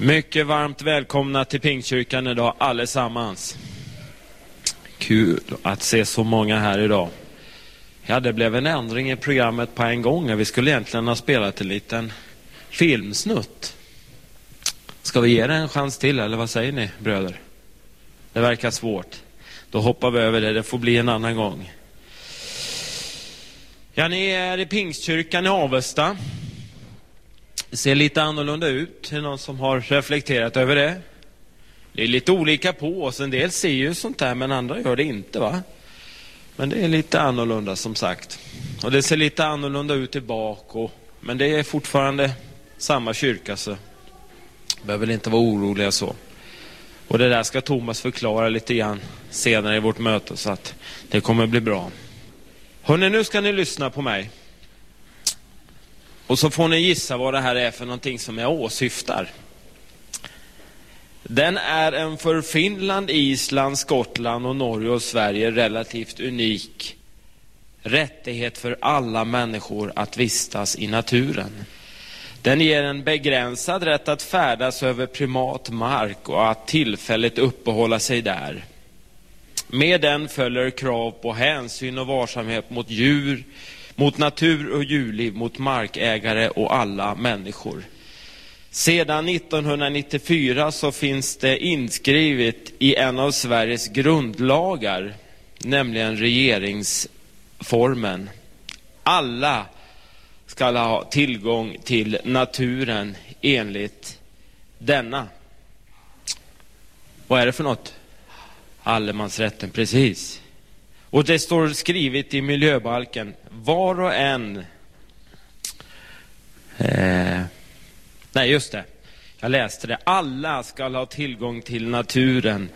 Mycket varmt välkomna till Pingstkyrkan idag allesammans. Kul att se så många här idag. Ja, det blev en ändring i programmet på en gång. Vi skulle egentligen ha spelat en liten filmsnutt. Ska vi ge det en chans till, eller vad säger ni bröder? Det verkar svårt. Då hoppar vi över det, det får bli en annan gång. Ja, ni är i Pingstkyrkan i Avesta. Det ser lite annorlunda ut. Är det någon som har reflekterat över det? Det är lite olika på oss. En del ser ju sånt där, men andra gör det inte. va? Men det är lite annorlunda som sagt. Och det ser lite annorlunda ut tillbaka. bak. Och, men det är fortfarande samma kyrka, så behöver inte vara oroliga så. Och det där ska Thomas förklara lite grann senare i vårt möte, så att det kommer bli bra. Hörrni, nu ska ni lyssna på mig. Och så får ni gissa vad det här är för någonting som jag åsyftar. Den är en för Finland, Island, Skottland och Norge och Sverige relativt unik rättighet för alla människor att vistas i naturen. Den ger en begränsad rätt att färdas över primat mark och att tillfälligt uppehålla sig där. Med den följer krav på hänsyn och varsamhet mot djur, mot natur och djurliv, mot markägare och alla människor. Sedan 1994 så finns det inskrivet i en av Sveriges grundlagar, nämligen regeringsformen. Alla ska ha tillgång till naturen enligt denna. Vad är det för något? Allemansrätten, precis. Och det står skrivet i miljöbalken, var och en... Eh, nej, just det. Jag läste det. Alla ska ha tillgång till naturen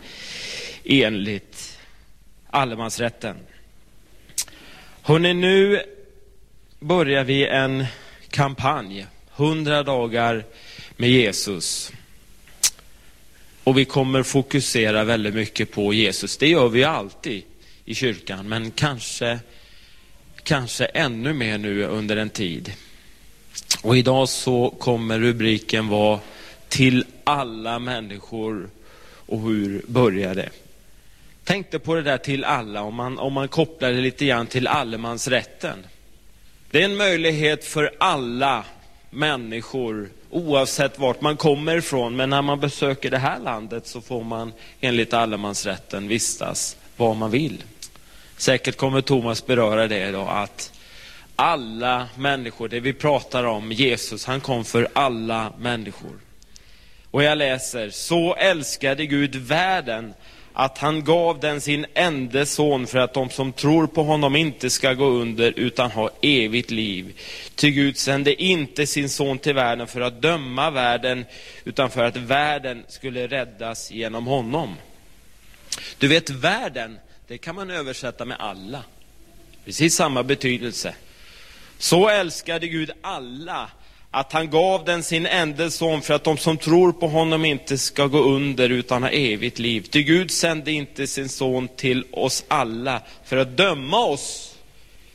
enligt allemansrätten. Hörrni, nu börjar vi en kampanj. 100 dagar med Jesus. Och vi kommer fokusera väldigt mycket på Jesus. Det gör vi alltid i kyrkan, men kanske, kanske ännu mer nu under en tid. Och idag så kommer rubriken vara Till alla människor och hur börjar det? Tänkte på det där till alla, om man, om man kopplar det lite grann till allemansrätten. Det är en möjlighet för alla människor, oavsett vart man kommer ifrån, men när man besöker det här landet så får man enligt allemansrätten vistas var man vill. Säkert kommer Thomas beröra det idag, att alla människor, det vi pratar om, Jesus, han kom för alla människor. Och jag läser, så älskade Gud världen att han gav den sin enda son för att de som tror på honom inte ska gå under utan ha evigt liv. Ty Gud sände inte sin son till världen för att döma världen utan för att världen skulle räddas genom honom. Du vet, världen, det kan man översätta med alla. Precis samma betydelse. Så älskade Gud alla att han gav den sin enda son för att de som tror på honom inte ska gå under utan ha evigt liv. Ty Gud sände inte sin son till oss alla för att döma oss,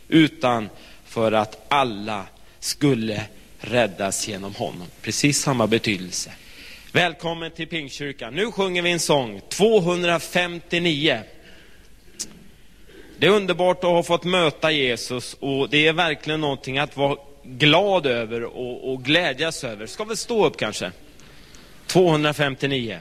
utan för att alla skulle räddas genom honom. Precis samma betydelse. Välkommen till Pingstkyrkan. Nu sjunger vi en sång, 259. Det är underbart att ha fått möta Jesus och det är verkligen någonting att vara glad över och, och glädjas över. Ska vi stå upp kanske? 259.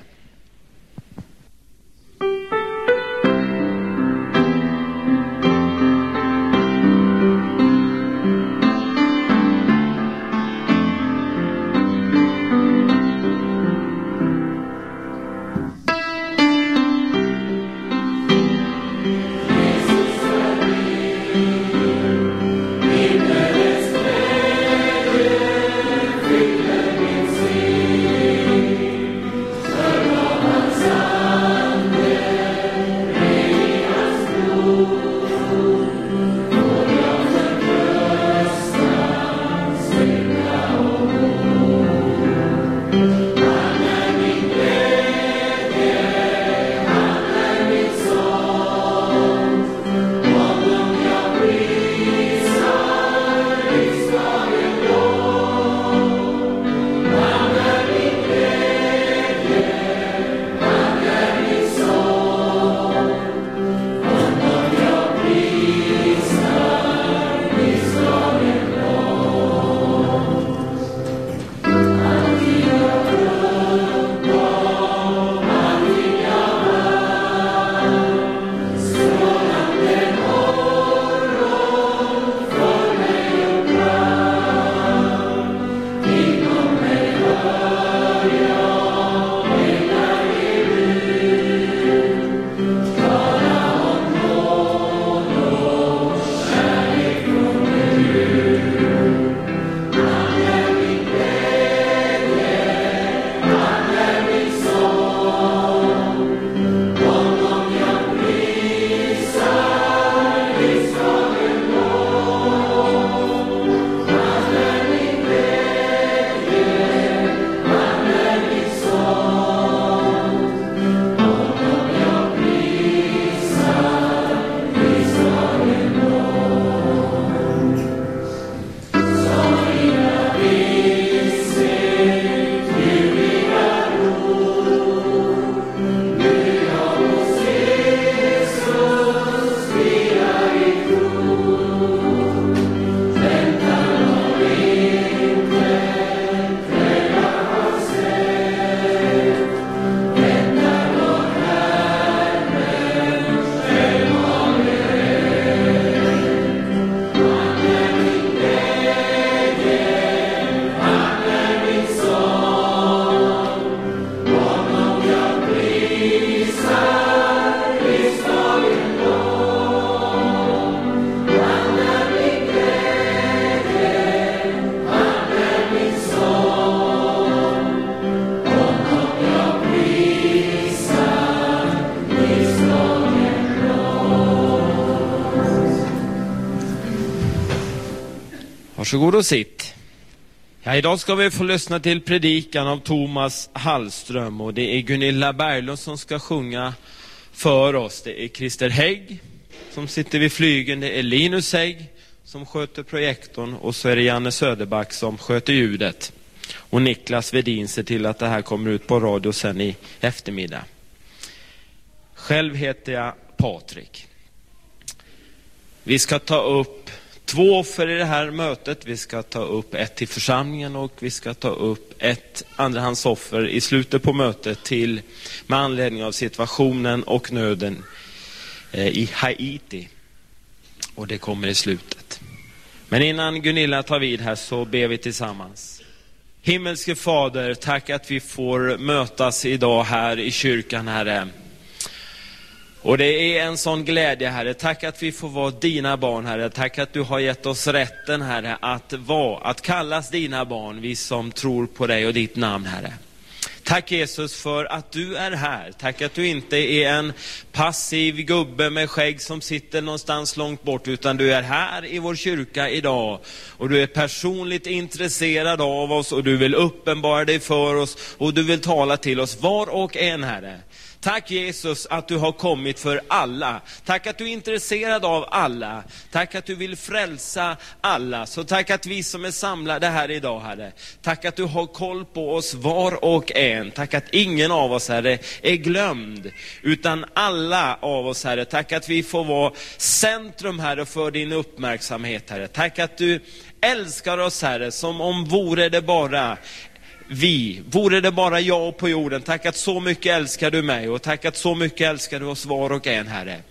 Varsågod och sitt. Ja, idag ska vi få lyssna till predikan av Thomas Hallström och det är Gunilla Berglund som ska sjunga för oss. Det är Christer Hägg som sitter vid flygeln, det är Linus Hägg som sköter projektorn och så är det Janne Söderback som sköter ljudet. Och Niklas Vedin ser till att det här kommer ut på radio sen i eftermiddag. Själv heter jag Patrik. Vi ska ta upp två offer i det här mötet. Vi ska ta upp ett till församlingen och vi ska ta upp ett andrahandsoffer i slutet på mötet till med anledning av situationen och nöden eh, i Haiti. Och det kommer i slutet. Men innan Gunilla tar vid här så ber vi tillsammans. Himmelske Fader, tack att vi får mötas idag här i kyrkan, Herre. Och det är en sån glädje, Herre. Tack att vi får vara dina barn, Herre. Tack att du har gett oss rätten, Herre, att vara, att kallas dina barn, vi som tror på dig och ditt namn, Herre. Tack Jesus för att du är här. Tack att du inte är en passiv gubbe med skägg som sitter någonstans långt bort, utan du är här i vår kyrka idag. Och du är personligt intresserad av oss och du vill uppenbara dig för oss och du vill tala till oss, var och en Herre. Tack Jesus att du har kommit för alla. Tack att du är intresserad av alla. Tack att du vill frälsa alla. Så tack att vi som är samlade här idag Herre, tack att du har koll på oss var och en. Tack att ingen av oss Herre är glömd, utan alla av oss Herre. Tack att vi får vara centrum Herre för din uppmärksamhet Herre. Tack att du älskar oss Herre, som om vore det bara vi. Vore det bara jag på jorden, tack att så mycket älskar du mig och tack att så mycket älskar du oss var och en, Herre.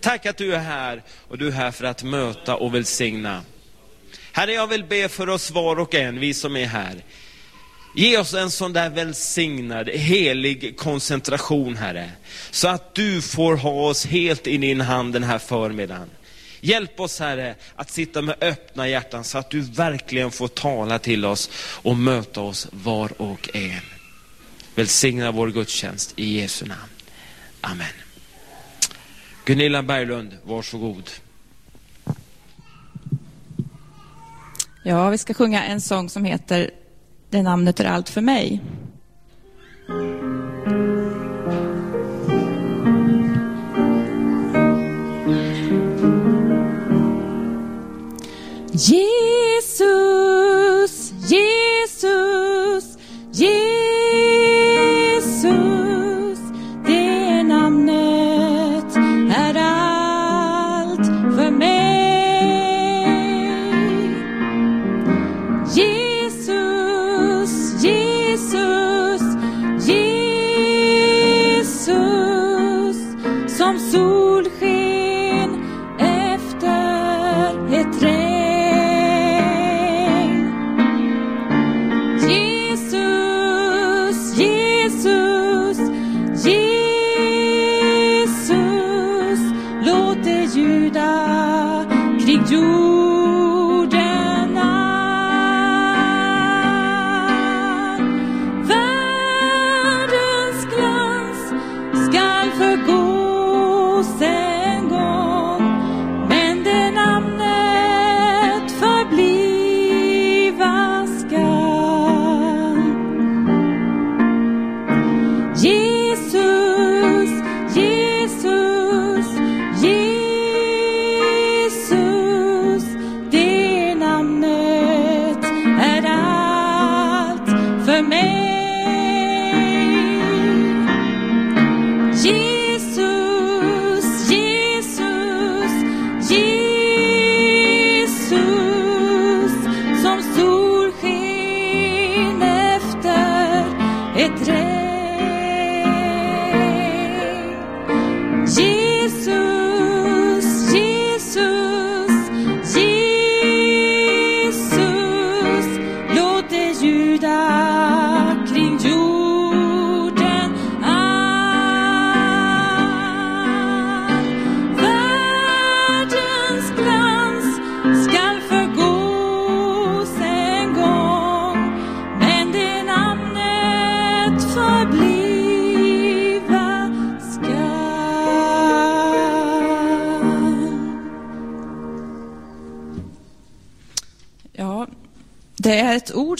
Tack att du är här och du är här för att möta och välsigna. Herre, jag vill be för oss var och en, vi som är här. Ge oss en sån där välsignad, helig koncentration, Herre. Så att du får ha oss helt i din hand den här förmiddagen. Hjälp oss Herre att sitta med öppna hjärtan så att du verkligen får tala till oss och möta oss var och en. Välsigna vår gudstjänst i Jesu namn. Amen. Gunilla Berglund, varsågod. Ja, vi ska sjunga en sång som heter Det namnet är allt för mig. Jesus, Jesus,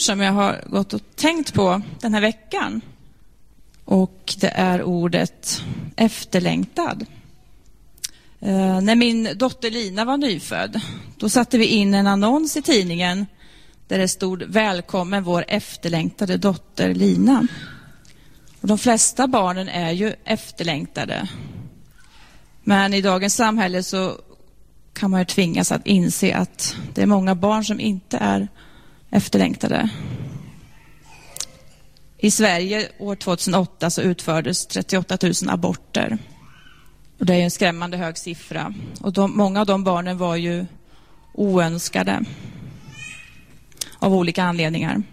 som jag har gått och tänkt på den här veckan. Och det är ordet efterlängtad. Eh, när min dotter Lina var nyfödd, då satte vi in en annons i tidningen där det stod Välkommen vår efterlängtade dotter Lina. Och de flesta barnen är ju efterlängtade. Men i dagens samhälle så kan man ju tvingas att inse att det är många barn som inte är efterlängtade. I Sverige år 2008 så utfördes 38 000 aborter. Och det är en skrämmande hög siffra. Och de, många av de barnen var ju oönskade av olika anledningar.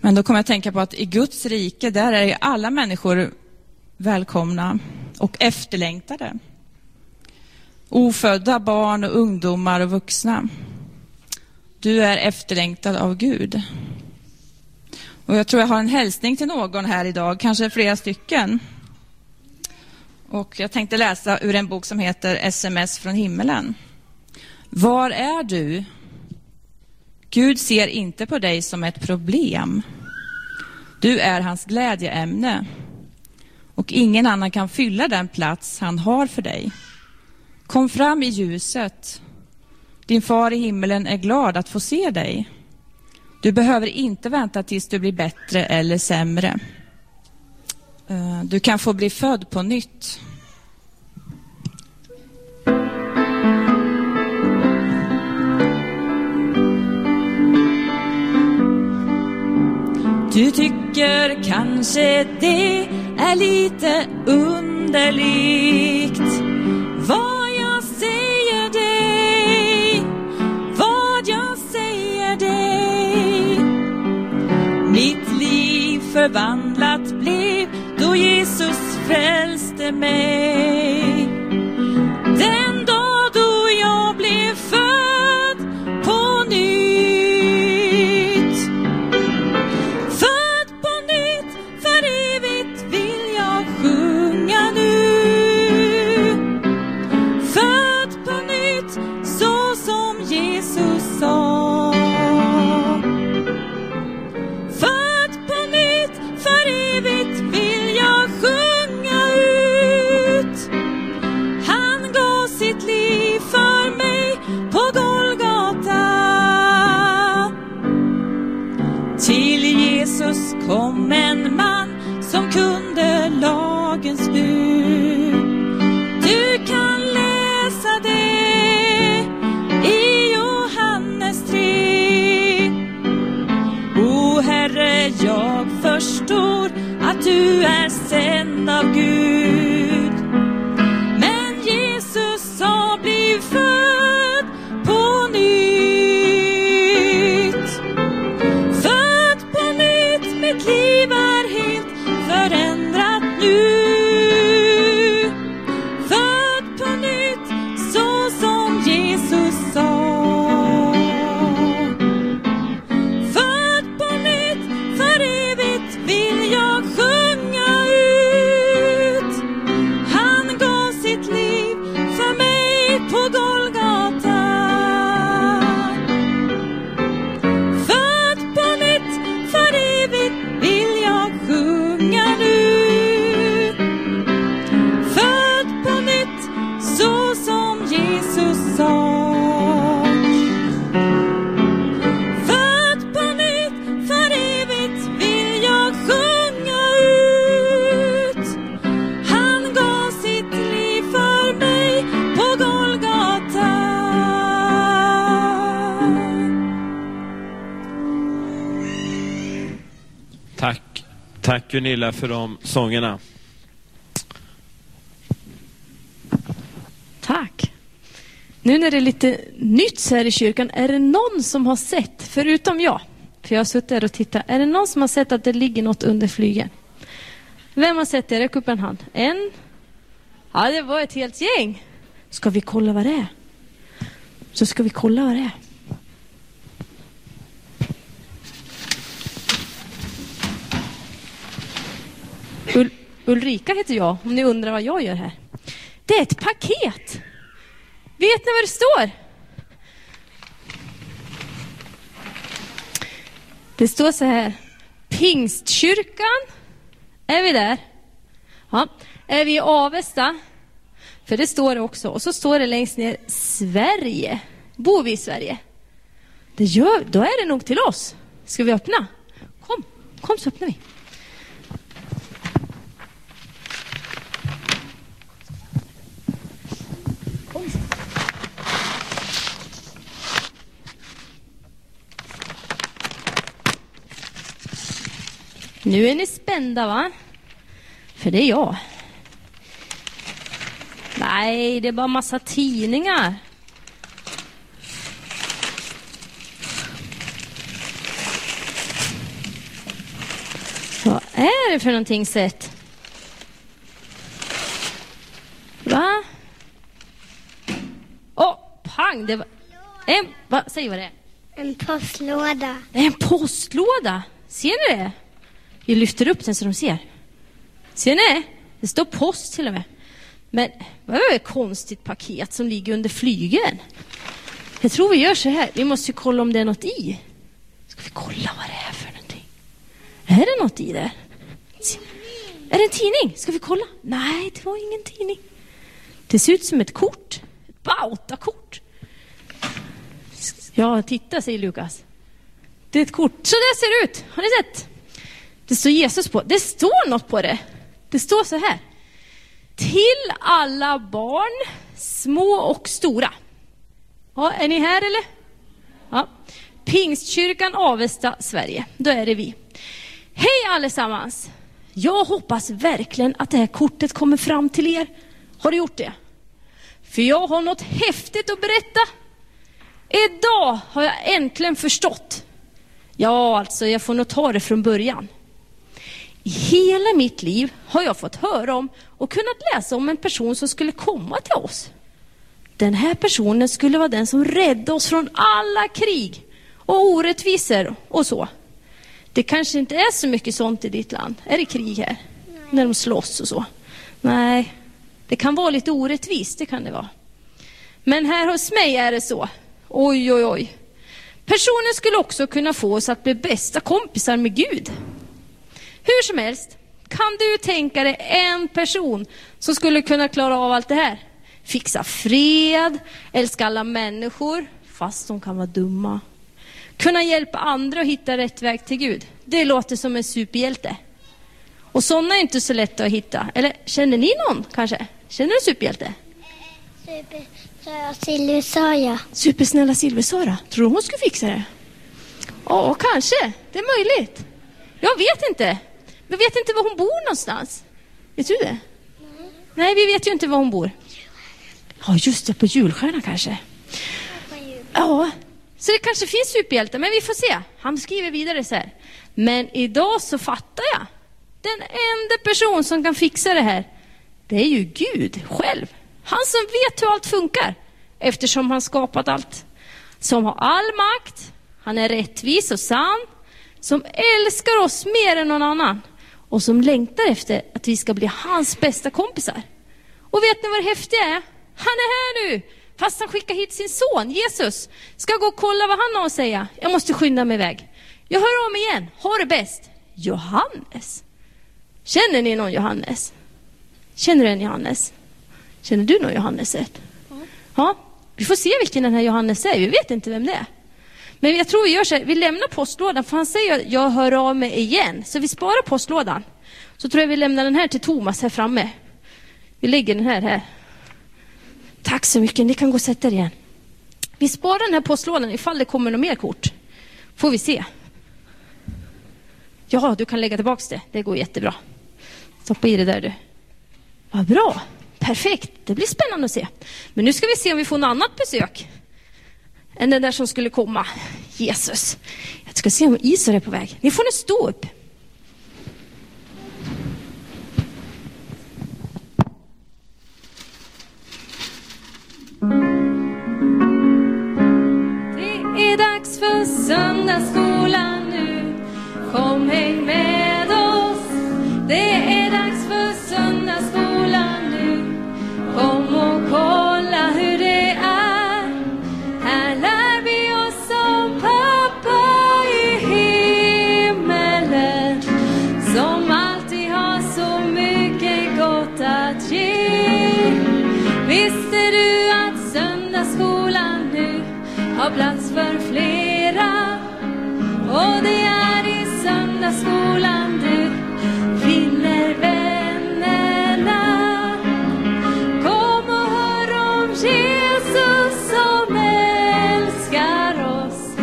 Men då kommer jag att tänka på att i Guds rike, där är alla människor välkomna och efterlängtade. Ofödda barn och ungdomar och vuxna. Du är efterlängtad av Gud. Och jag tror jag har en hälsning till någon här idag, kanske flera stycken. Och jag tänkte läsa ur en bok som heter SMS från himmelen. Var är du? Gud ser inte på dig som ett problem. Du är hans glädjeämne och ingen annan kan fylla den plats han har för dig. Kom fram i ljuset. Din far i himmelen är glad att få se dig. Du behöver inte vänta tills du blir bättre eller sämre. Eh, du kan få bli född på nytt. Du tycker kanske det är lite underligt Var Mitt liv förvandlat blev då Jesus frälste mig. Den Till Jesus kom en man som kunde lagens bud. Du kan läsa det i Johannes 3. O Herre, jag förstår att du är sänd av Gud. Gunilla för de sångerna. Tack. Nu när det är lite nytt så här i kyrkan, är det någon som har sett, förutom jag, för jag har suttit här och tittat, är det någon som har sett att det ligger något under flygeln? Vem har sett det? Räck upp en hand. En? Ja, det var ett helt gäng. Ska vi kolla vad det är? Så ska vi kolla vad det är. Ul Ulrika heter jag, om ni undrar vad jag gör här. Det är ett paket. Vet ni vad det står? Det står så här. Pingstkyrkan. Är vi där? Ja. Är vi i Avesta? För det står det också. Och så står det längst ner Sverige. Bor vi i Sverige? Det gör, då är det nog till oss. Ska vi öppna? Kom, kom så öppnar vi. Nu är ni spända va? För det är jag. Nej, det är bara massa tidningar. Vad är det för någonting sett? Va? Åh, oh, pang! Det var... En, va, säg vad det är. En postlåda. Det är en postlåda. Ser ni det? Vi lyfter upp den så de ser. Ser ni? Det står post till och med. Men vad är det ett konstigt paket som ligger under flygeln? Jag tror vi gör så här. Vi måste ju kolla om det är något i. Ska vi kolla vad det är för någonting? Är det något i det? Är det en tidning? Ska vi kolla? Nej, det var ingen tidning. Det ser ut som ett kort. Ett bautakort. Ja, titta, säger Lukas. Det är ett kort. Så där ser det ut. Har ni sett? Det står Jesus på. Det står något på det. Det står så här. Till alla barn, små och stora. Ja, är ni här eller? Ja. Pingstkyrkan Avesta, Sverige. Då är det vi. Hej allesammans! Jag hoppas verkligen att det här kortet kommer fram till er. Har du gjort det? För jag har något häftigt att berätta. Idag har jag äntligen förstått. Ja, alltså, jag får nog ta det från början. I hela mitt liv har jag fått höra om och kunnat läsa om en person som skulle komma till oss. Den här personen skulle vara den som räddade oss från alla krig och orättvisor och så. Det kanske inte är så mycket sånt i ditt land. Är det krig här? Nej. När de slåss och så? Nej, det kan vara lite orättvist, det kan det vara. Men här hos mig är det så. Oj, oj, oj. Personen skulle också kunna få oss att bli bästa kompisar med Gud. Hur som helst, kan du tänka dig en person som skulle kunna klara av allt det här? Fixa fred, älska alla människor, fast de kan vara dumma. Kunna hjälpa andra att hitta rätt väg till Gud. Det låter som en superhjälte. Och sådana är inte så lätta att hitta. Eller känner ni någon kanske? Känner du en superhjälte? Supersnälla Silver-Sara. Supersnälla Silver-Sara? Tror du hon skulle fixa det? Ja, kanske. Det är möjligt. Jag vet inte. Vi vet inte var hon bor någonstans. Vet du det? Mm. Nej, vi vet ju inte var hon bor. Ja, just det, på julstjärna kanske. Ja, så det kanske finns superhjältar, men vi får se. Han skriver vidare så här. Men idag så fattar jag. Den enda person som kan fixa det här, det är ju Gud själv. Han som vet hur allt funkar, eftersom han skapat allt. Som har all makt, han är rättvis och sann, som älskar oss mer än någon annan och som längtar efter att vi ska bli hans bästa kompisar. Och vet ni vad det häftiga är? Han är här nu! Fast han skickar hit sin son Jesus. Ska gå och kolla vad han har att säga. Jag måste skynda mig iväg. Jag hör om igen. Ha det bäst. Johannes. Känner ni någon Johannes? Känner du en Johannes? Känner du någon Johannes? Ja. Vi får se vilken den här Johannes är. Vi vet inte vem det är. Men jag tror vi gör så här, vi lämnar postlådan, för han säger att jag hör av mig igen. Så vi sparar postlådan. Så tror jag vi lämnar den här till Thomas här framme. Vi lägger den här här. Tack så mycket, ni kan gå och sätta er igen. Vi sparar den här postlådan ifall det kommer något mer kort. Får vi se. Ja, du kan lägga tillbaka det. Det går jättebra. Stoppa i det där du. Vad bra. Perfekt. Det blir spännande att se. Men nu ska vi se om vi får något annat besök än den där som skulle komma. Jesus. Jag ska se om Isar är på väg. Ni får nu stå upp. Det är dags för söndagsskolan nu. Kom häng med oss. Det är dags för söndagsskolan nu. Kom och kom. Har plats för flera? Och det är i söndagsskolan du finner vännerna. Kom och hör om Jesus som älskar oss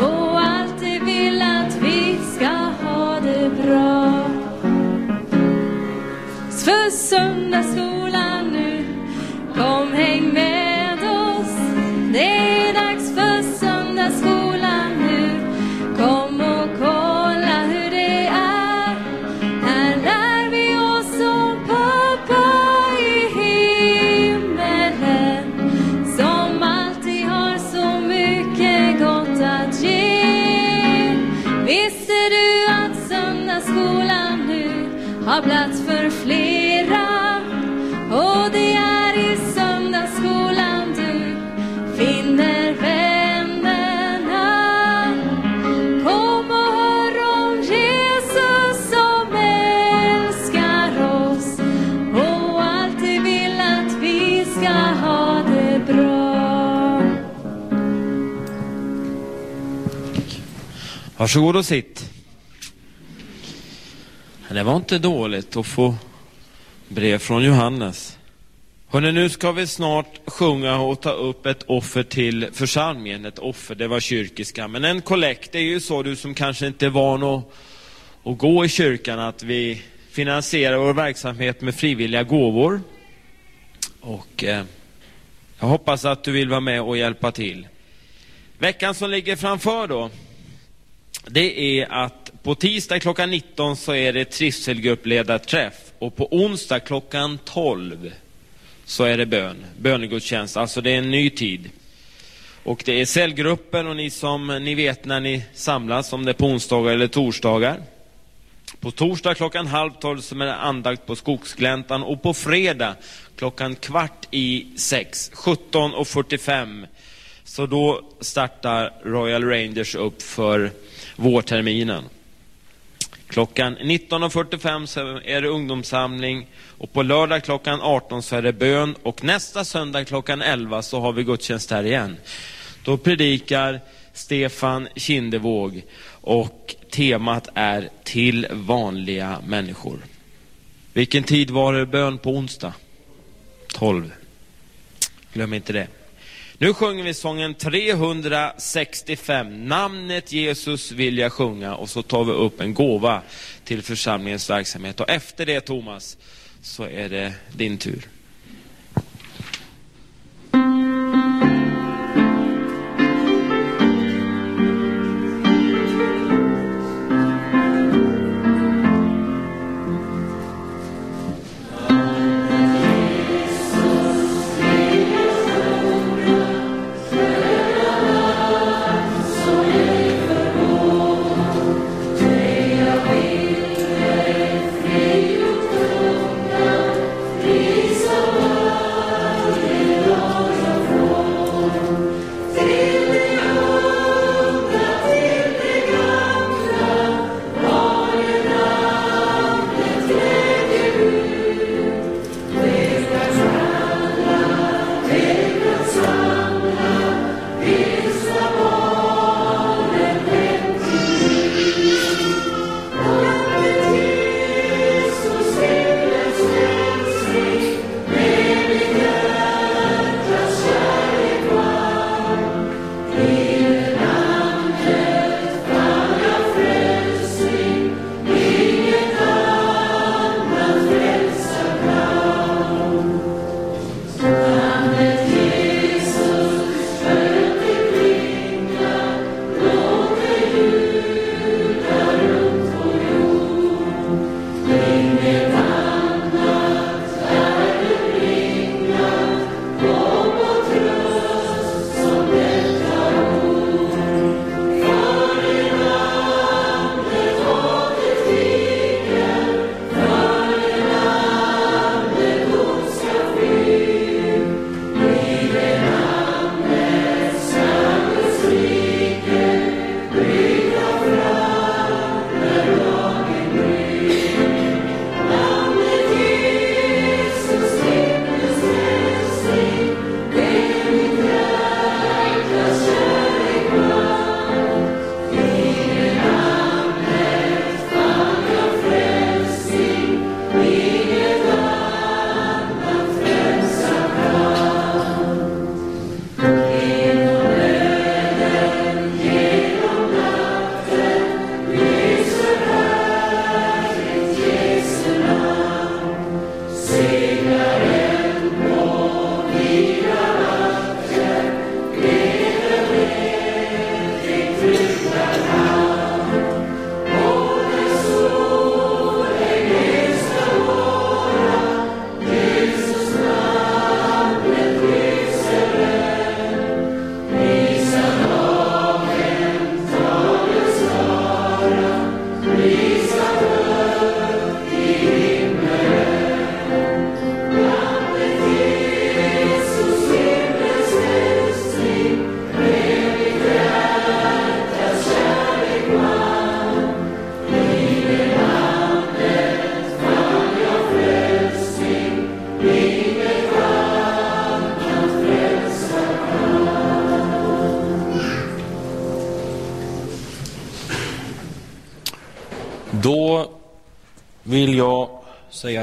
och alltid vill att vi ska ha det bra. För söndagsskolan Varsågod och sitt. Det var inte dåligt att få brev från Johannes. Hörrni, nu ska vi snart sjunga och ta upp ett offer till församlingen. Ett offer, det var kyrkiska. Men en kollekt, det är ju så du som kanske inte är van att, att gå i kyrkan, att vi finansierar vår verksamhet med frivilliga gåvor. Och eh, jag hoppas att du vill vara med och hjälpa till. Veckan som ligger framför då, det är att på tisdag klockan 19 så är det trivselgruppledarträff och på onsdag klockan 12 så är det bön, bönegudstjänst, alltså det är en ny tid. Och det är cellgruppen och ni som ni vet när ni samlas, om det är på onsdagar eller torsdagar. På torsdag klockan halv tolv så är det andakt på Skogsgläntan och på fredag klockan kvart i sex, 17.45 så då startar Royal Rangers upp för vårterminen. Klockan 19.45 så är det ungdomssamling och på lördag klockan 18 så är det bön och nästa söndag klockan 11 så har vi gudstjänst här igen. Då predikar Stefan Kindevåg och temat är till vanliga människor. Vilken tid var det bön på onsdag? 12. Glöm inte det. Nu sjunger vi sången 365. Namnet Jesus vill jag sjunga och så tar vi upp en gåva till församlingens verksamhet. Och efter det Thomas, så är det din tur.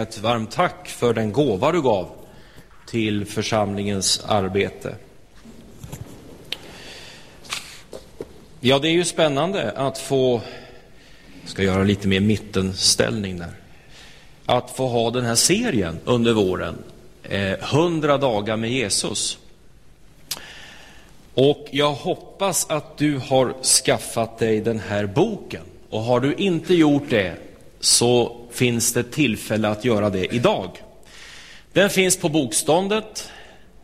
Ett varmt tack för den gåva du gav till församlingens arbete. Ja, det är ju spännande att få, jag ska göra lite mer mittenställning där, att få ha den här serien under våren, eh, 100 dagar med Jesus. Och jag hoppas att du har skaffat dig den här boken. Och har du inte gjort det så finns det tillfälle att göra det idag. Den finns på bokståndet.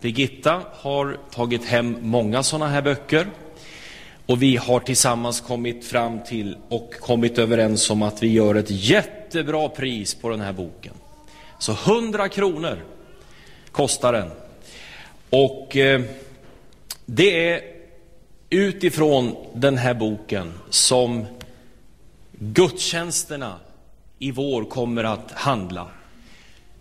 Birgitta har tagit hem många sådana här böcker. Och vi har tillsammans kommit fram till och kommit överens om att vi gör ett jättebra pris på den här boken. Så 100 kronor kostar den. Och eh, det är utifrån den här boken som gudstjänsterna i vår kommer att handla.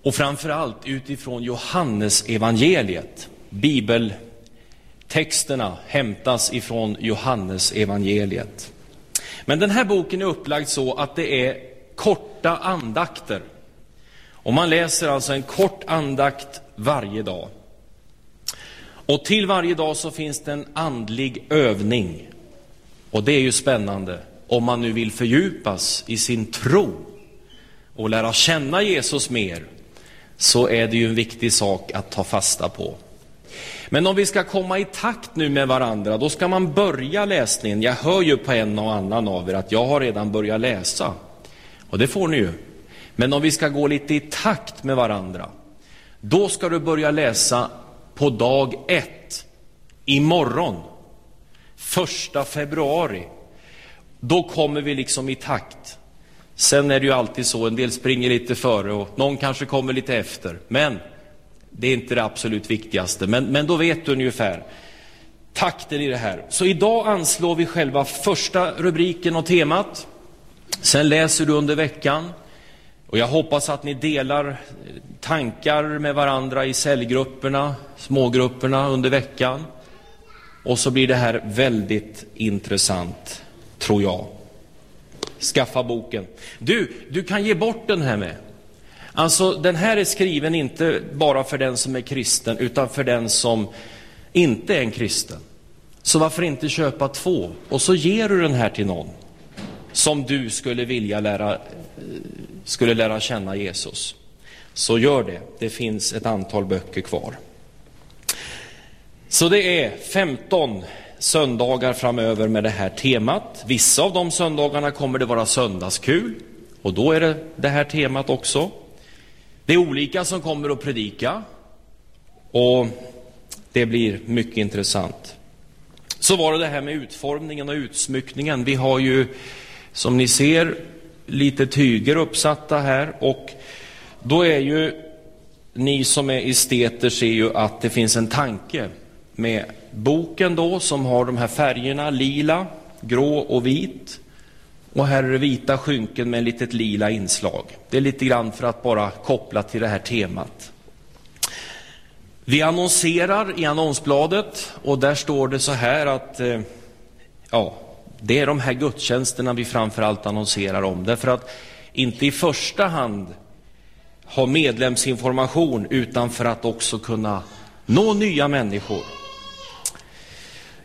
Och framför allt utifrån Johannes evangeliet. Bibeltexterna hämtas ifrån Johannes evangeliet. Men den här boken är upplagd så att det är korta andakter. Och man läser alltså en kort andakt varje dag. Och till varje dag så finns det en andlig övning. Och det är ju spännande om man nu vill fördjupas i sin tro och lära känna Jesus mer, så är det ju en viktig sak att ta fasta på. Men om vi ska komma i takt nu med varandra, då ska man börja läsningen. Jag hör ju på en och annan av er att jag har redan börjat läsa. Och det får ni ju. Men om vi ska gå lite i takt med varandra, då ska du börja läsa på dag ett, imorgon, första februari. Då kommer vi liksom i takt. Sen är det ju alltid så, en del springer lite före och någon kanske kommer lite efter. Men det är inte det absolut viktigaste. Men, men då vet du ungefär takten i det här. Så idag anslår vi själva första rubriken och temat. Sen läser du under veckan. Och jag hoppas att ni delar eh, tankar med varandra i cellgrupperna, smågrupperna under veckan. Och så blir det här väldigt intressant, tror jag. Skaffa boken. Du, du kan ge bort den här med. Alltså, den här är skriven inte bara för den som är kristen, utan för den som inte är en kristen. Så varför inte köpa två? Och så ger du den här till någon som du skulle vilja lära, eh, skulle lära känna Jesus. Så gör det. Det finns ett antal böcker kvar. Så det är 15 söndagar framöver med det här temat. Vissa av de söndagarna kommer det vara söndagskul och då är det det här temat också. Det är olika som kommer att predika och det blir mycket intressant. Så var det det här med utformningen och utsmyckningen. Vi har ju, som ni ser, lite tyger uppsatta här och då är ju ni som är esteter ser ju att det finns en tanke med boken då som har de här färgerna lila, grå och vit. Och här är det vita skynken med ett litet lila inslag. Det är lite grann för att bara koppla till det här temat. Vi annonserar i annonsbladet och där står det så här att eh, ja, det är de här gudstjänsterna vi framför allt annonserar om. Därför att inte i första hand ha medlemsinformation utan för att också kunna nå nya människor.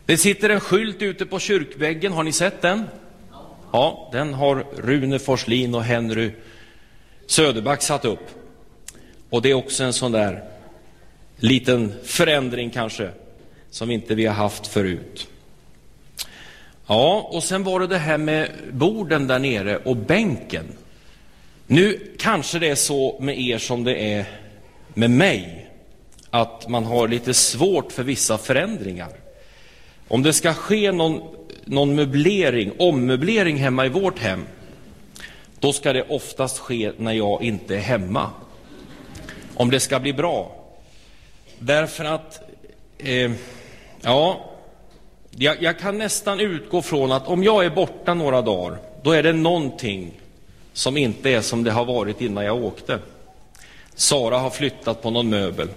Det sitter en skylt ute på kyrkväggen, har ni sett den? Ja, den har Rune Forslin och Henry Söderback satt upp. Och det är också en sån där liten förändring kanske, som inte vi har haft förut. Ja, och sen var det det här med borden där nere och bänken. Nu kanske det är så med er som det är med mig, att man har lite svårt för vissa förändringar. Om det ska ske någon, någon möblering, ommöblering hemma i vårt hem, då ska det oftast ske när jag inte är hemma. Om det ska bli bra. Därför att, eh, ja, jag, jag, kan nästan utgå från att om jag är borta några dagar, då är det någonting som inte är som det har varit innan jag åkte. Sara har flyttat på någon möbel.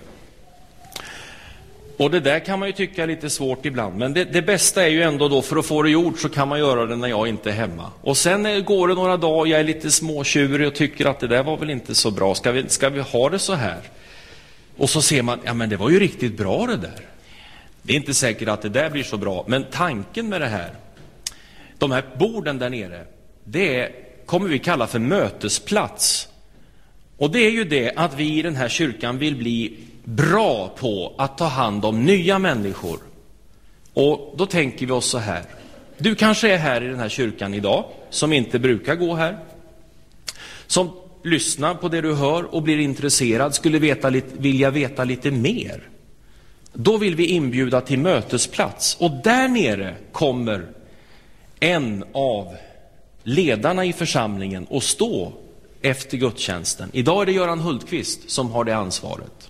Och det där kan man ju tycka är lite svårt ibland, men det, det, bästa är ju ändå då, för att få det gjort så kan man göra det när jag inte är hemma. Och sen eh, går det några dagar, jag är lite småtjurig och tycker att det där var väl inte så bra, ska vi, ska vi ha det så här? Och så ser man, ja men det var ju riktigt bra det där. Det är inte säkert att det där blir så bra, men tanken med det här, de här borden där nere, det är, kommer vi kalla för mötesplats. Och det är ju det att vi i den här kyrkan vill bli bra på att ta hand om nya människor. Och då tänker vi oss så här. Du kanske är här i den här kyrkan idag, som inte brukar gå här. Som lyssnar på det du hör och blir intresserad, skulle veta, vilja veta lite mer. Då vill vi inbjuda till mötesplats. Och där nere kommer en av ledarna i församlingen att stå efter gudstjänsten. Idag är det Göran Hultqvist som har det ansvaret.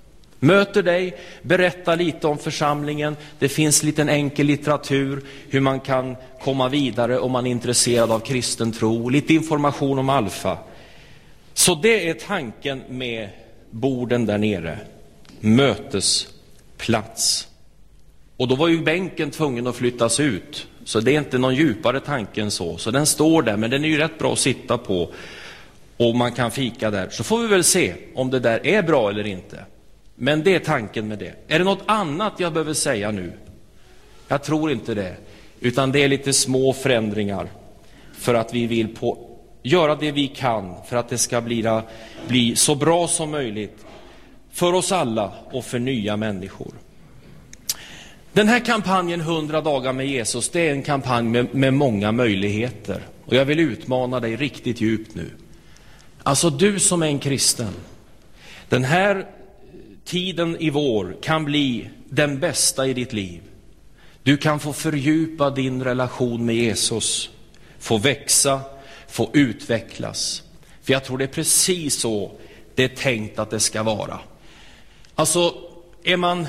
Möter dig, berättar lite om församlingen. Det finns lite enkel litteratur, hur man kan komma vidare om man är intresserad av kristen tro. Lite information om Alfa. Så det är tanken med borden där nere. Mötesplats. Och då var ju bänken tvungen att flyttas ut. Så det är inte någon djupare tanke än så. Så den står där, men den är ju rätt bra att sitta på. Och man kan fika där. Så får vi väl se om det där är bra eller inte. Men det är tanken med det. Är det något annat jag behöver säga nu? Jag tror inte det. Utan det är lite små förändringar för att vi vill på, göra det vi kan för att det ska bli, bli så bra som möjligt för oss alla och för nya människor. Den här kampanjen 100 dagar med Jesus, det är en kampanj med, med många möjligheter. Och jag vill utmana dig riktigt djupt nu. Alltså du som är en kristen, den här tiden i vår kan bli den bästa i ditt liv. Du kan få fördjupa din relation med Jesus, få växa, få utvecklas. För jag tror det är precis så det är tänkt att det ska vara. Alltså, är man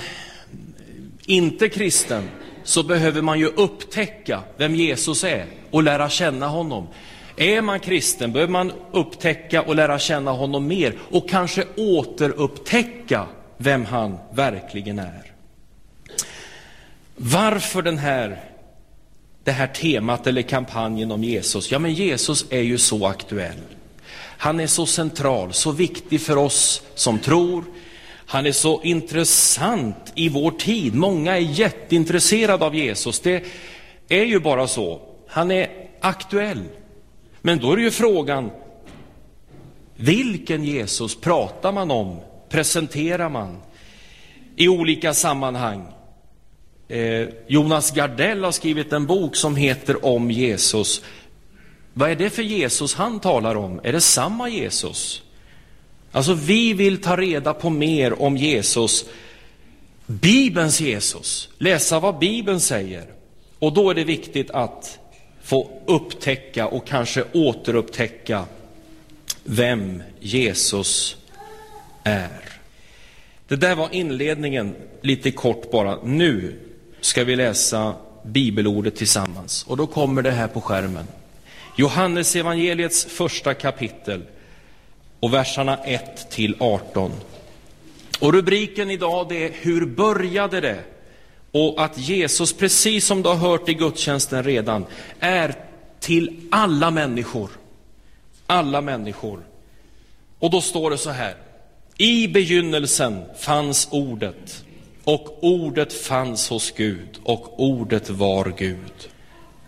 inte kristen så behöver man ju upptäcka vem Jesus är och lära känna honom. Är man kristen behöver man upptäcka och lära känna honom mer och kanske återupptäcka vem han verkligen är. Varför den här, det här temat eller kampanjen om Jesus? Ja, men Jesus är ju så aktuell. Han är så central, så viktig för oss som tror. Han är så intressant i vår tid. Många är jätteintresserade av Jesus. Det är ju bara så. Han är aktuell. Men då är det ju frågan, vilken Jesus pratar man om presenterar man i olika sammanhang. Eh, Jonas Gardell har skrivit en bok som heter Om Jesus. Vad är det för Jesus han talar om? Är det samma Jesus? Alltså, vi vill ta reda på mer om Jesus, Bibelns Jesus, läsa vad Bibeln säger. Och då är det viktigt att få upptäcka och kanske återupptäcka vem Jesus är. Det där var inledningen, lite kort bara. Nu ska vi läsa bibelordet tillsammans. Och då kommer det här på skärmen. Johannes evangeliets första kapitel och verserna 1 till 18. Och rubriken idag det är Hur började det? Och att Jesus, precis som du har hört i gudstjänsten redan, är till alla människor. Alla människor. Och då står det så här. I begynnelsen fanns ordet, och ordet fanns hos Gud, och ordet var Gud.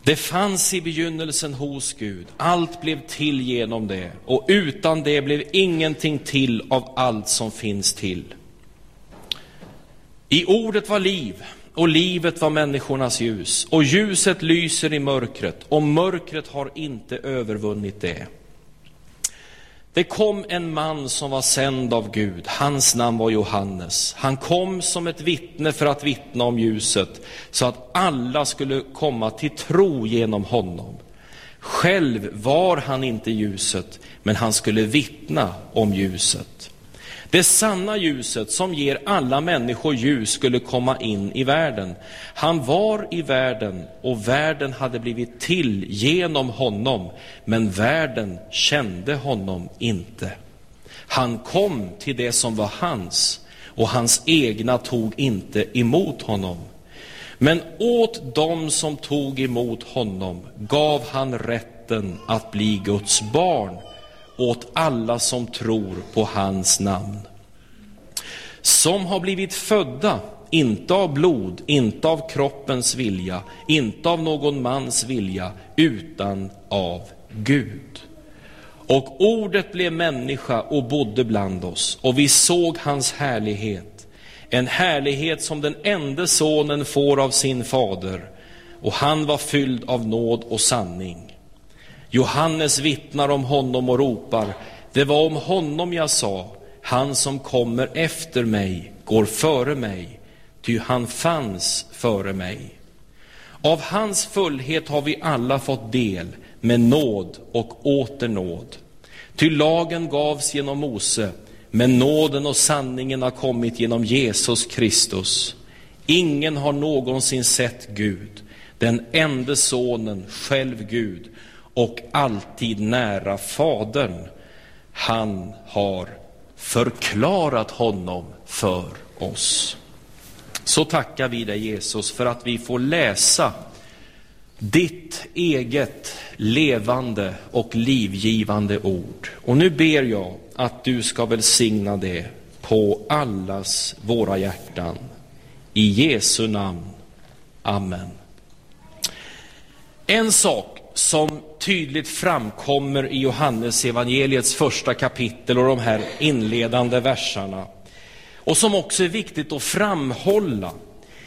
Det fanns i begynnelsen hos Gud, allt blev till genom det, och utan det blev ingenting till av allt som finns till. I ordet var liv, och livet var människornas ljus, och ljuset lyser i mörkret, och mörkret har inte övervunnit det. Det kom en man som var sänd av Gud. Hans namn var Johannes. Han kom som ett vittne för att vittna om ljuset, så att alla skulle komma till tro genom honom. Själv var han inte ljuset, men han skulle vittna om ljuset. Det sanna ljuset som ger alla människor ljus skulle komma in i världen. Han var i världen och världen hade blivit till genom honom, men världen kände honom inte. Han kom till det som var hans och hans egna tog inte emot honom. Men åt dem som tog emot honom gav han rätten att bli Guds barn, åt alla som tror på hans namn. Som har blivit födda, inte av blod, inte av kroppens vilja, inte av någon mans vilja, utan av Gud. Och ordet blev människa och bodde bland oss, och vi såg hans härlighet, en härlighet som den enda sonen får av sin fader, och han var fylld av nåd och sanning. Johannes vittnar om honom och ropar, det var om honom jag sa, han som kommer efter mig går före mig, ty han fanns före mig. Av hans fullhet har vi alla fått del, med nåd och åter nåd. Ty lagen gavs genom Mose, men nåden och sanningen har kommit genom Jesus Kristus. Ingen har någonsin sett Gud, den enda sonen, själv Gud, och alltid nära Fadern. Han har förklarat honom för oss. Så tackar vi dig Jesus för att vi får läsa ditt eget levande och livgivande ord. Och nu ber jag att du ska välsigna det på allas våra hjärtan. I Jesu namn. Amen. En sak som tydligt framkommer i Johannes evangeliets första kapitel och de här inledande verserna och som också är viktigt att framhålla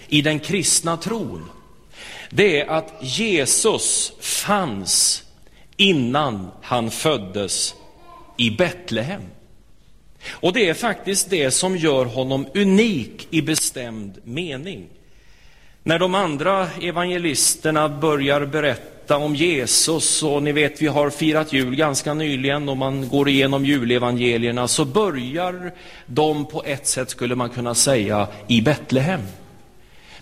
i den kristna tron det är att Jesus fanns innan han föddes i Betlehem. Och det är faktiskt det som gör honom unik i bestämd mening. När de andra evangelisterna börjar berätta om Jesus, och ni vet vi har firat jul ganska nyligen och man går igenom julevangelierna, så börjar de på ett sätt, skulle man kunna säga, i Betlehem.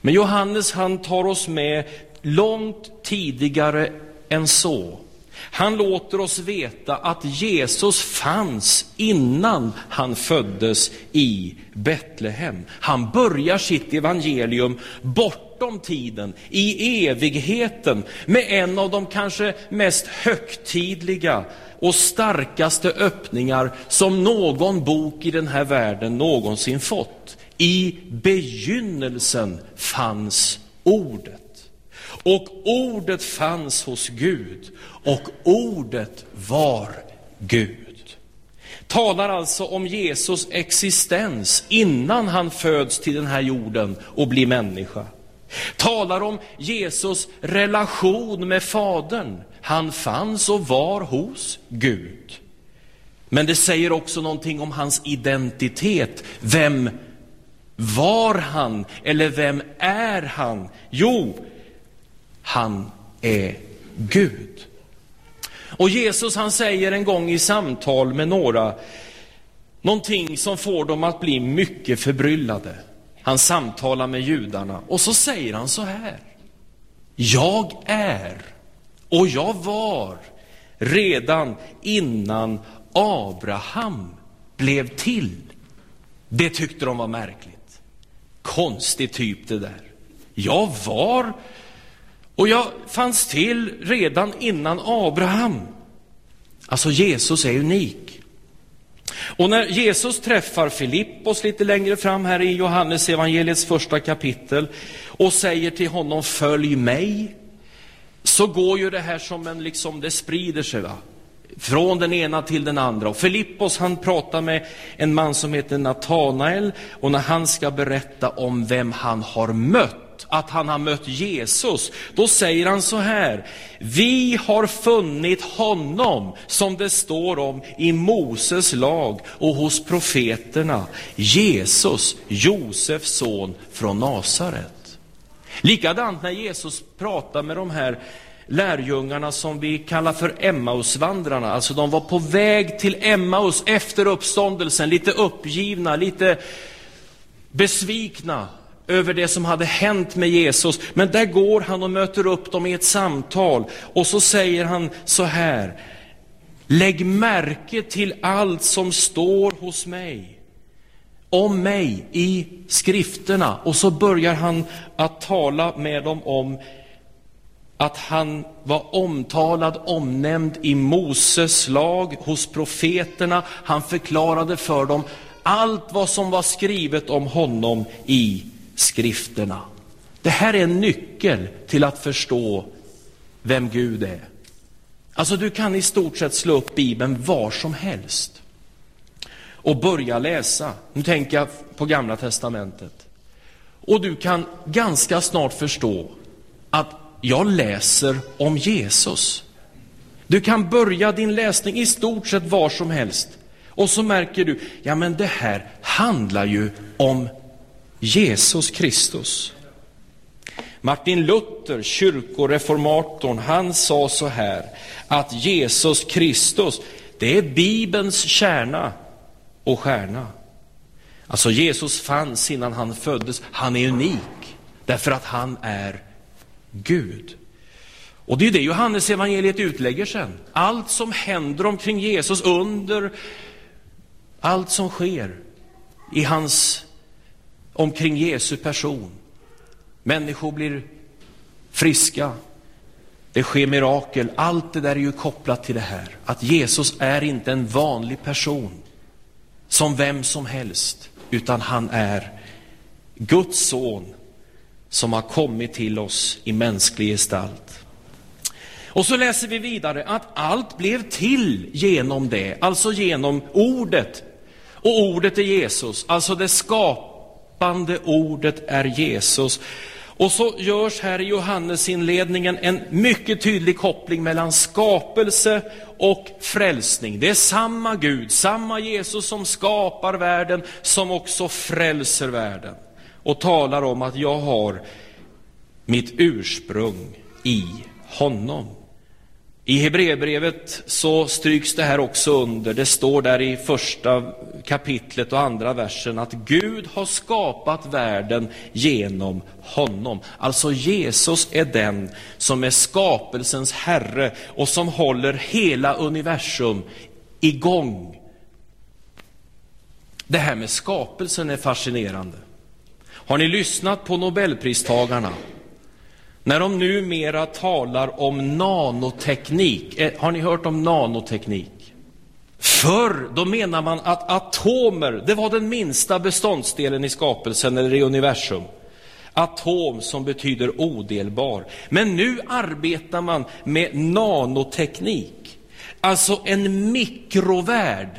Men Johannes han tar oss med långt tidigare än så. Han låter oss veta att Jesus fanns innan han föddes i Betlehem. Han börjar sitt evangelium bortom tiden, i evigheten, med en av de kanske mest högtidliga och starkaste öppningar som någon bok i den här världen någonsin fått. I begynnelsen fanns Ordet. Och ordet fanns hos Gud och ordet var Gud. Talar alltså om Jesus existens innan han föds till den här jorden och blir människa. Talar om Jesus relation med Fadern. Han fanns och var hos Gud. Men det säger också någonting om hans identitet. Vem var han? Eller vem är han? Jo, han är Gud. Och Jesus han säger en gång i samtal med några någonting som får dem att bli mycket förbryllade. Han samtalar med judarna och så säger han så här. Jag är och jag var redan innan Abraham blev till. Det tyckte de var märkligt. Konstig typ det där. Jag var och jag fanns till redan innan Abraham. Alltså Jesus är unik. Och när Jesus träffar Filippos lite längre fram här i Johannes evangeliets första kapitel och säger till honom följ mig, så går ju det här som en, liksom, det sprider sig va. Från den ena till den andra. Och Filippos han pratar med en man som heter Natanael och när han ska berätta om vem han har mött att han har mött Jesus, då säger han så här. Vi har funnit honom, som det står om i Moses lag och hos profeterna, Jesus, Josefs son från Nasaret. Likadant när Jesus pratar med de här lärjungarna som vi kallar för Emmausvandrarna. Alltså de var på väg till Emmaus efter uppståndelsen, lite uppgivna, lite besvikna över det som hade hänt med Jesus. Men där går han och möter upp dem i ett samtal och så säger han så här. Lägg märke till allt som står hos mig om mig i skrifterna. Och så börjar han att tala med dem om att han var omtalad, omnämnd i Moses lag, hos profeterna. Han förklarade för dem allt vad som var skrivet om honom i skrifterna. Det här är en nyckel till att förstå vem Gud är. Alltså du kan i stort sett slå upp Bibeln var som helst och börja läsa. Nu tänker jag på Gamla Testamentet. Och du kan ganska snart förstå att jag läser om Jesus. Du kan börja din läsning i stort sett var som helst. Och så märker du, ja men det här handlar ju om Jesus Kristus. Martin Luther, kyrkoreformatorn, han sa så här att Jesus Kristus, det är Bibelns kärna och stjärna. Alltså Jesus fanns innan han föddes. Han är unik därför att han är Gud. Och det är det Johannes evangeliet utlägger sen. Allt som händer omkring Jesus under allt som sker i hans omkring Jesu person. Människor blir friska, det sker mirakel. Allt det där är ju kopplat till det här. Att Jesus är inte en vanlig person som vem som helst, utan han är Guds son som har kommit till oss i mänsklig gestalt. Och så läser vi vidare att allt blev till genom det, alltså genom ordet. Och ordet är Jesus, alltså det skapande ordet är Jesus. Och så görs här i Johannesinledningen en mycket tydlig koppling mellan skapelse och frälsning. Det är samma Gud, samma Jesus som skapar världen, som också frälser världen. Och talar om att jag har mitt ursprung i honom. I Hebreerbrevet så stryks det här också under. Det står där i första kapitlet och andra versen att Gud har skapat världen genom honom. Alltså Jesus är den som är skapelsens herre och som håller hela universum igång. Det här med skapelsen är fascinerande. Har ni lyssnat på Nobelpristagarna? När de numera talar om nanoteknik, eh, har ni hört om nanoteknik? Förr då menar man att atomer, det var den minsta beståndsdelen i skapelsen eller i universum. Atom som betyder odelbar. Men nu arbetar man med nanoteknik, alltså en mikrovärld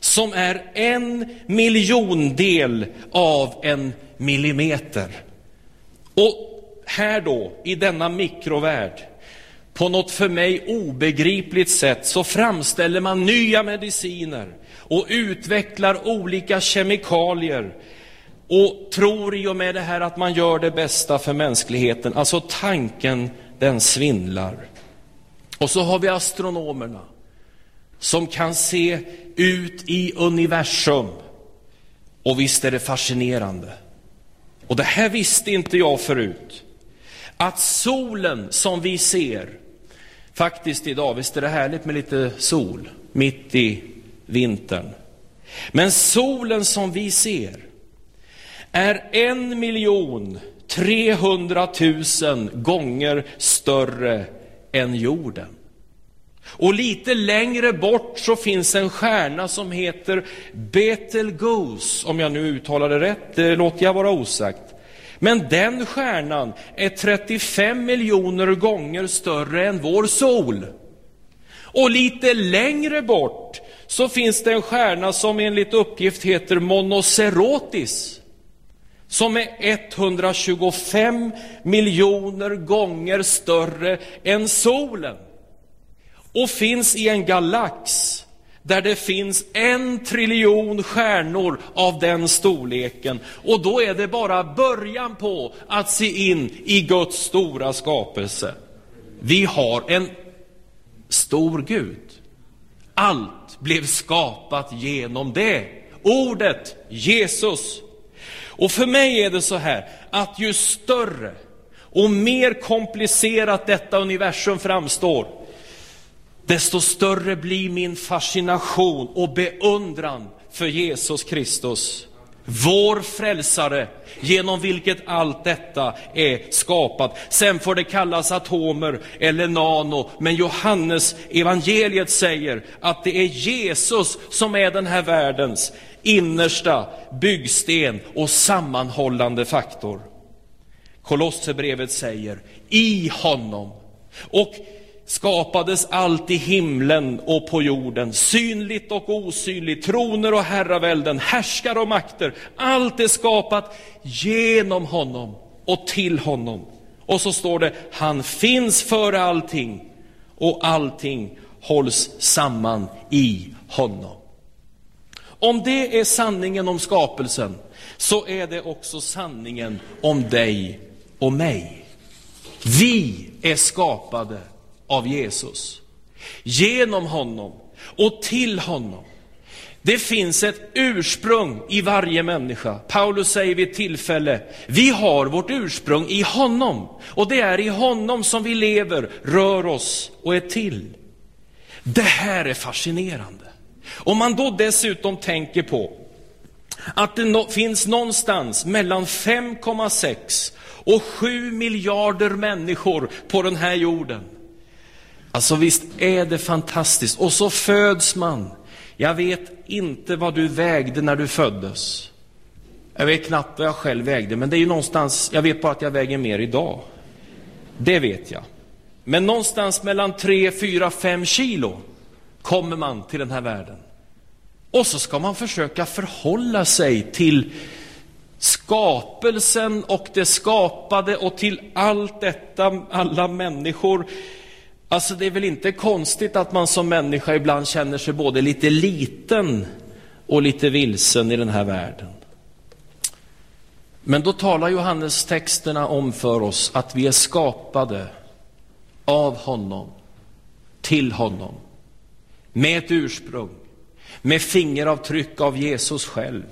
som är en miljondel av en millimeter. Och här då, i denna mikrovärld, på något för mig obegripligt sätt så framställer man nya mediciner och utvecklar olika kemikalier och tror i och med det här att man gör det bästa för mänskligheten. Alltså tanken, den svindlar. Och så har vi astronomerna som kan se ut i universum. Och visst är det fascinerande. Och det här visste inte jag förut att solen som vi ser, faktiskt idag, visst är det härligt med lite sol mitt i vintern. Men solen som vi ser är en miljon 300 000 gånger större än jorden. Och lite längre bort så finns en stjärna som heter Betelgeuse, om jag nu uttalar det rätt, det låter jag vara osagt. Men den stjärnan är 35 miljoner gånger större än vår sol. Och lite längre bort så finns det en stjärna som enligt uppgift heter Monocerotis som är 125 miljoner gånger större än solen och finns i en galax där det finns en triljon stjärnor av den storleken. Och då är det bara början på att se in i Guds stora skapelse. Vi har en stor Gud. Allt blev skapat genom det. Ordet Jesus. Och för mig är det så här att ju större och mer komplicerat detta universum framstår, desto större blir min fascination och beundran för Jesus Kristus. vår frälsare, genom vilket allt detta är skapat. Sen får det kallas atomer eller nano, men Johannes evangeliet säger att det är Jesus som är den här världens innersta byggsten och sammanhållande faktor. Kolosserbrevet säger, i honom. Och skapades allt i himlen och på jorden, synligt och osynligt, troner och herravälden, härskare och makter. Allt är skapat genom honom och till honom. Och så står det, han finns före allting och allting hålls samman i honom. Om det är sanningen om skapelsen, så är det också sanningen om dig och mig. Vi är skapade av Jesus. Genom honom och till honom. Det finns ett ursprung i varje människa. Paulus säger vid ett tillfälle, vi har vårt ursprung i honom. Och det är i honom som vi lever, rör oss och är till. Det här är fascinerande. Om man då dessutom tänker på att det no finns någonstans mellan 5,6 och 7 miljarder människor på den här jorden. Alltså visst är det fantastiskt. Och så föds man. Jag vet inte vad du vägde när du föddes. Jag vet knappt vad jag själv vägde, men det är ju någonstans, jag vet bara att jag väger mer idag. Det vet jag. Men någonstans mellan 3, 4, 5 kilo kommer man till den här världen. Och så ska man försöka förhålla sig till skapelsen och det skapade och till allt detta, alla människor. Alltså det är väl inte konstigt att man som människa ibland känner sig både lite liten och lite vilsen i den här världen. Men då talar Johannes texterna om för oss att vi är skapade av honom, till honom, med ett ursprung, med fingeravtryck av Jesus själv.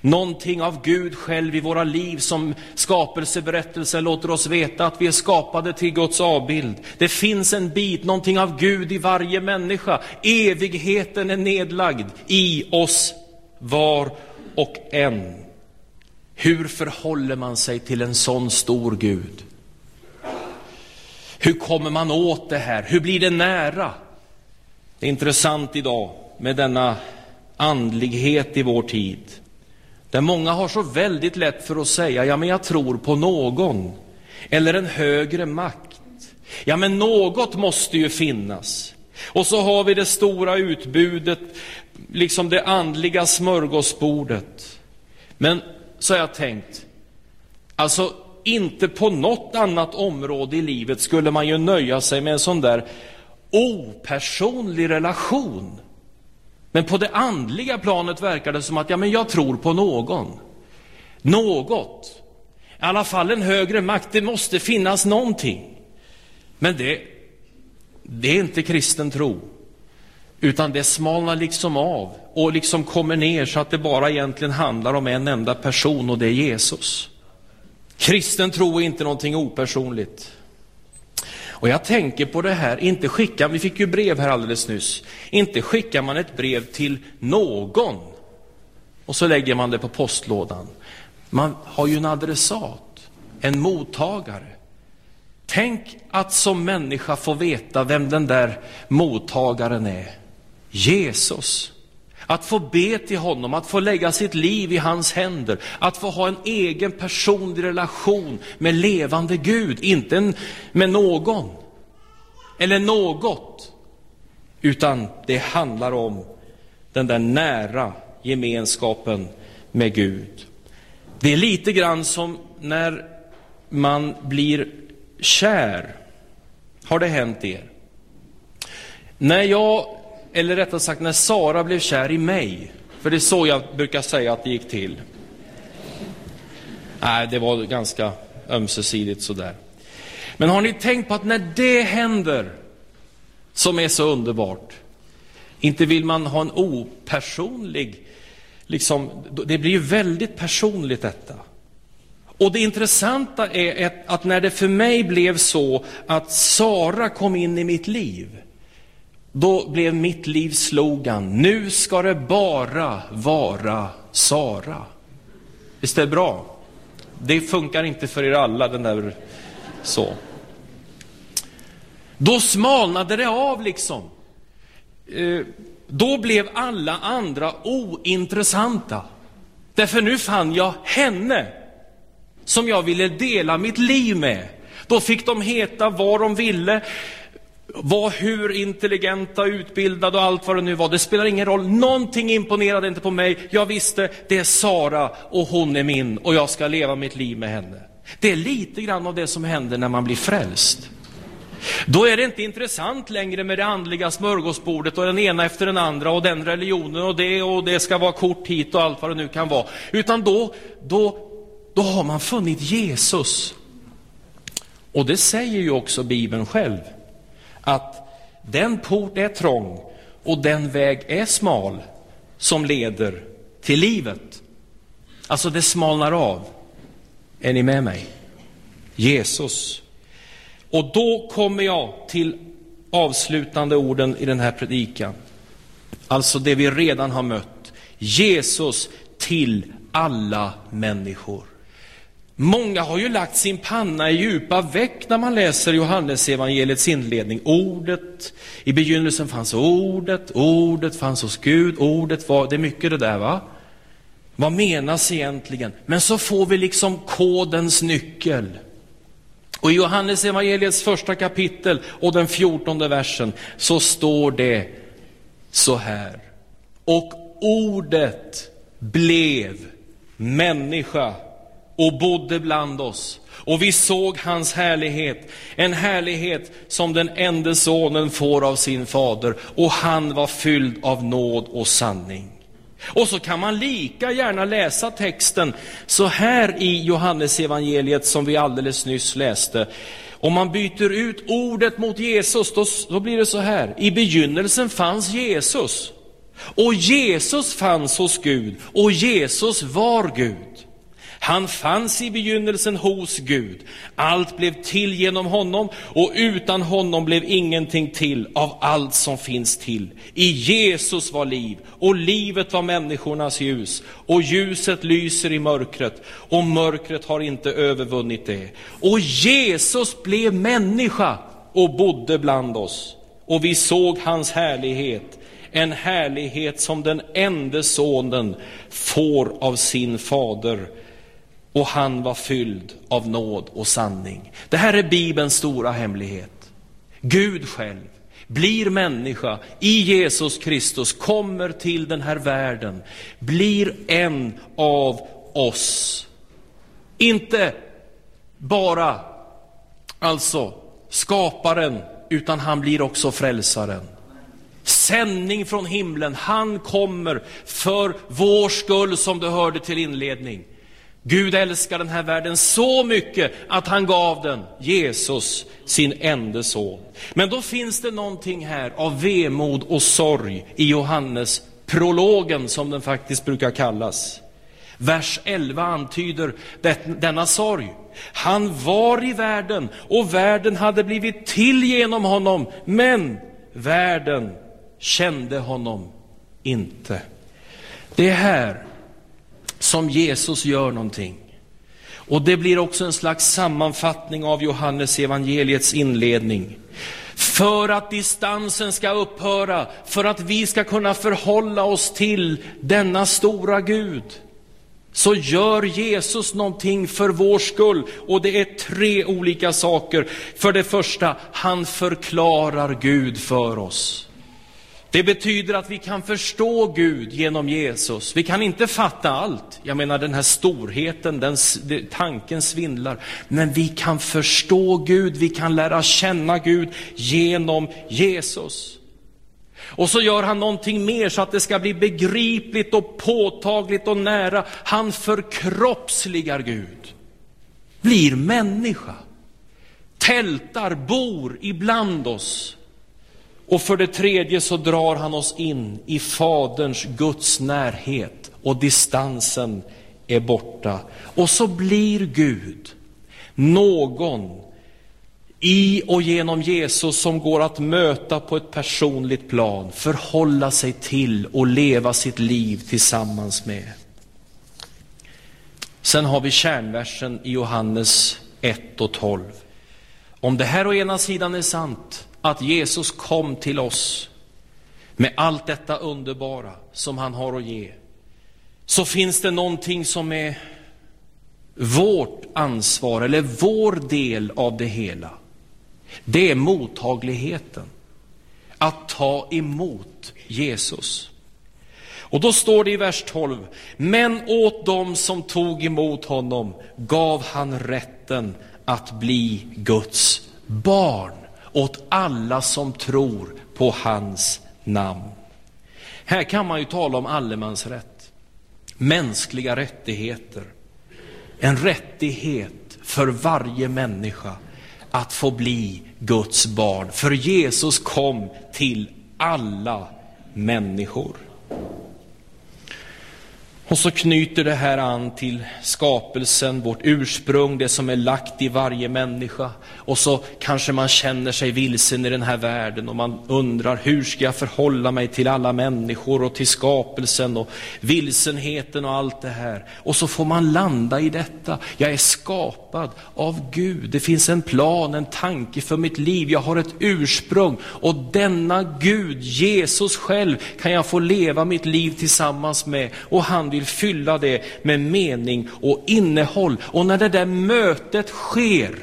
Någonting av Gud själv i våra liv som skapelseberättelsen låter oss veta att vi är skapade till Guds avbild. Det finns en bit, någonting av Gud i varje människa. Evigheten är nedlagd i oss var och en. Hur förhåller man sig till en sån stor Gud? Hur kommer man åt det här? Hur blir det nära? Det är intressant idag med denna andlighet i vår tid. Där många har så väldigt lätt för att säga, ja men jag tror på någon. Eller en högre makt. Ja men något måste ju finnas. Och så har vi det stora utbudet, liksom det andliga smörgåsbordet. Men så har jag tänkt, alltså inte på något annat område i livet skulle man ju nöja sig med en sån där opersonlig relation men på det andliga planet verkar det som att ja, men jag tror på någon. Något. I alla fall en högre makt. Det måste finnas någonting. Men det, det är inte kristen tro. Utan det smalnar liksom av och liksom kommer ner så att det bara egentligen handlar om en enda person och det är Jesus. Kristen tro är inte någonting opersonligt. Och jag tänker på det här, inte skicka, vi fick ju brev här alldeles nyss, inte skickar man ett brev till någon och så lägger man det på postlådan. Man har ju en adressat, en mottagare. Tänk att som människa få veta vem den där mottagaren är. Jesus. Att få be till honom, att få lägga sitt liv i hans händer, att få ha en egen personlig relation med levande Gud, inte med någon eller något, utan det handlar om den där nära gemenskapen med Gud. Det är lite grann som när man blir kär. Har det hänt er? När jag eller rättare sagt när Sara blev kär i mig, för det är så jag brukar säga att det gick till. Nej, det var ganska ömsesidigt sådär. Men har ni tänkt på att när det händer, som är så underbart, inte vill man ha en opersonlig, liksom, det blir ju väldigt personligt detta. Och det intressanta är att när det för mig blev så att Sara kom in i mitt liv, då blev mitt livs slogan, nu ska det bara vara Sara. Visst är det bra? Det funkar inte för er alla, den där så. Då smalnade det av liksom. Eh, då blev alla andra ointressanta. Därför nu fann jag henne som jag ville dela mitt liv med. Då fick de heta vad de ville, var hur intelligenta, utbildade och allt vad det nu var. Det spelar ingen roll. Någonting imponerade inte på mig. Jag visste, det är Sara och hon är min och jag ska leva mitt liv med henne. Det är lite grann av det som händer när man blir frälst. Då är det inte intressant längre med det andliga smörgåsbordet och den ena efter den andra och den religionen och det och det ska vara kort hit och allt vad det nu kan vara. Utan då, då, då har man funnit Jesus. Och det säger ju också Bibeln själv. Att den port är trång och den väg är smal som leder till livet. Alltså det smalnar av. Är ni med mig? Jesus. Och då kommer jag till avslutande orden i den här predikan. Alltså det vi redan har mött. Jesus till alla människor. Många har ju lagt sin panna i djupa veck när man läser Johannes evangeliets inledning. Ordet, i begynnelsen fanns ordet, ordet fanns hos Gud, ordet var, det är mycket det där va? Vad menas egentligen? Men så får vi liksom kodens nyckel. Och i Johannes evangeliets första kapitel och den fjortonde versen så står det så här. Och ordet blev människa och bodde bland oss. Och vi såg hans härlighet, en härlighet som den enda sonen får av sin fader. Och han var fylld av nåd och sanning. Och så kan man lika gärna läsa texten så här i Johannes evangeliet som vi alldeles nyss läste. Om man byter ut ordet mot Jesus, då, då blir det så här. I begynnelsen fanns Jesus. Och Jesus fanns hos Gud, och Jesus var Gud. Han fanns i begynnelsen hos Gud. Allt blev till genom honom och utan honom blev ingenting till av allt som finns till. I Jesus var liv och livet var människornas ljus och ljuset lyser i mörkret och mörkret har inte övervunnit det. Och Jesus blev människa och bodde bland oss och vi såg hans härlighet en härlighet som den enda sonen får av sin fader och han var fylld av nåd och sanning. Det här är Bibelns stora hemlighet. Gud själv blir människa i Jesus Kristus, kommer till den här världen, blir en av oss. Inte bara alltså skaparen, utan han blir också frälsaren. Sändning från himlen, han kommer för vår skull som du hörde till inledning. Gud älskar den här världen så mycket att han gav den, Jesus, sin enda son. Men då finns det någonting här av vemod och sorg i Johannes prologen som den faktiskt brukar kallas. Vers 11 antyder denna sorg. Han var i världen och världen hade blivit till genom honom, men världen kände honom inte. Det är här som Jesus gör någonting. Och det blir också en slags sammanfattning av Johannes evangeliets inledning. För att distansen ska upphöra, för att vi ska kunna förhålla oss till denna stora Gud, så gör Jesus någonting för vår skull. Och det är tre olika saker. För det första, han förklarar Gud för oss. Det betyder att vi kan förstå Gud genom Jesus. Vi kan inte fatta allt. Jag menar den här storheten, den, tanken svindlar. Men vi kan förstå Gud, vi kan lära känna Gud genom Jesus. Och så gör han någonting mer så att det ska bli begripligt och påtagligt och nära. Han förkroppsligar Gud, blir människa, tältar, bor ibland oss. Och för det tredje så drar han oss in i Faderns, Guds närhet och distansen är borta. Och så blir Gud någon i och genom Jesus som går att möta på ett personligt plan, förhålla sig till och leva sitt liv tillsammans med. Sen har vi kärnversen i Johannes 1 och 12. Om det här å ena sidan är sant, att Jesus kom till oss med allt detta underbara som han har att ge, så finns det någonting som är vårt ansvar, eller vår del av det hela. Det är mottagligheten. Att ta emot Jesus. Och då står det i vers 12, men åt dem som tog emot honom gav han rätten att bli Guds barn, åt alla som tror på hans namn. Här kan man ju tala om allemansrätt, mänskliga rättigheter, en rättighet för varje människa att få bli Guds barn. För Jesus kom till alla människor. Och så knyter det här an till skapelsen, vårt ursprung, det som är lagt i varje människa. Och så kanske man känner sig vilsen i den här världen och man undrar hur ska jag förhålla mig till alla människor och till skapelsen och vilsenheten och allt det här. Och så får man landa i detta. Jag är skapad av Gud. Det finns en plan, en tanke för mitt liv. Jag har ett ursprung och denna Gud, Jesus själv, kan jag få leva mitt liv tillsammans med. Och han vill fylla det med mening och innehåll. Och när det där mötet sker,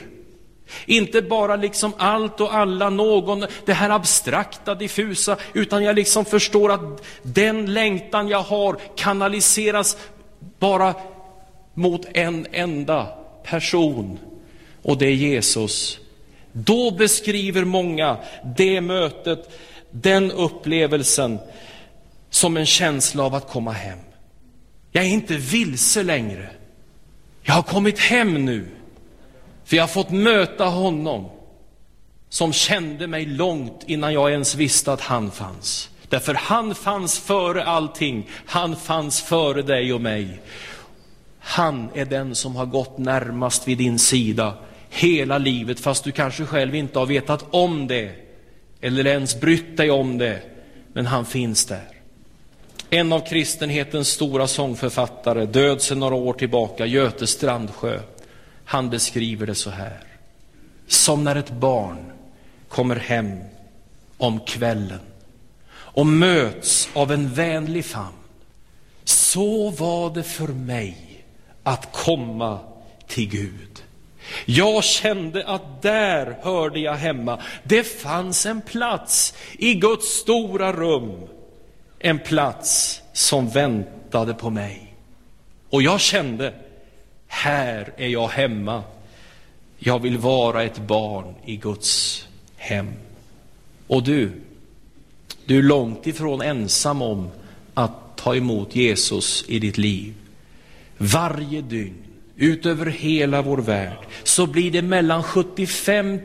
inte bara liksom allt och alla, någon, det här abstrakta, diffusa, utan jag liksom förstår att den längtan jag har kanaliseras bara mot en enda person. Och det är Jesus. Då beskriver många det mötet, den upplevelsen, som en känsla av att komma hem. Jag är inte vilse längre. Jag har kommit hem nu. För jag har fått möta honom som kände mig långt innan jag ens visste att han fanns. Därför han fanns före allting. Han fanns före dig och mig. Han är den som har gått närmast vid din sida hela livet, fast du kanske själv inte har vetat om det eller ens brytt dig om det. Men han finns där. En av kristenhetens stora sångförfattare, död sedan några år tillbaka, Göte Strandsjö, han beskriver det så här. Som när ett barn kommer hem om kvällen och möts av en vänlig famn. Så var det för mig att komma till Gud. Jag kände att där hörde jag hemma. Det fanns en plats i Guds stora rum en plats som väntade på mig. Och jag kände, här är jag hemma. Jag vill vara ett barn i Guds hem. Och du, du är långt ifrån ensam om att ta emot Jesus i ditt liv. Varje dygn, utöver hela vår värld, så blir det mellan 75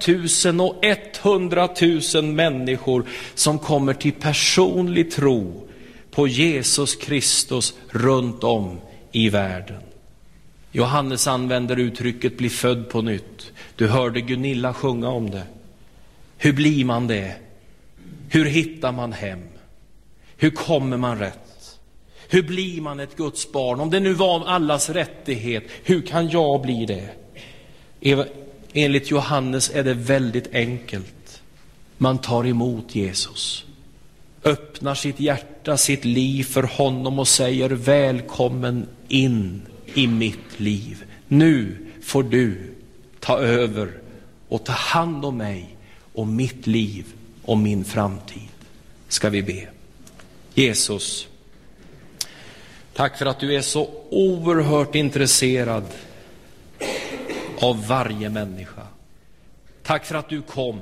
000 och 100 000 människor som kommer till personlig tro på Jesus Kristus runt om i världen. Johannes använder uttrycket bli född på nytt. Du hörde Gunilla sjunga om det. Hur blir man det? Hur hittar man hem? Hur kommer man rätt? Hur blir man ett Guds barn? Om det nu var allas rättighet, hur kan jag bli det? Enligt Johannes är det väldigt enkelt. Man tar emot Jesus öppnar sitt hjärta, sitt liv för honom och säger välkommen in i mitt liv. Nu får du ta över och ta hand om mig och mitt liv och min framtid. Ska vi be. Jesus, tack för att du är så oerhört intresserad av varje människa. Tack för att du kom.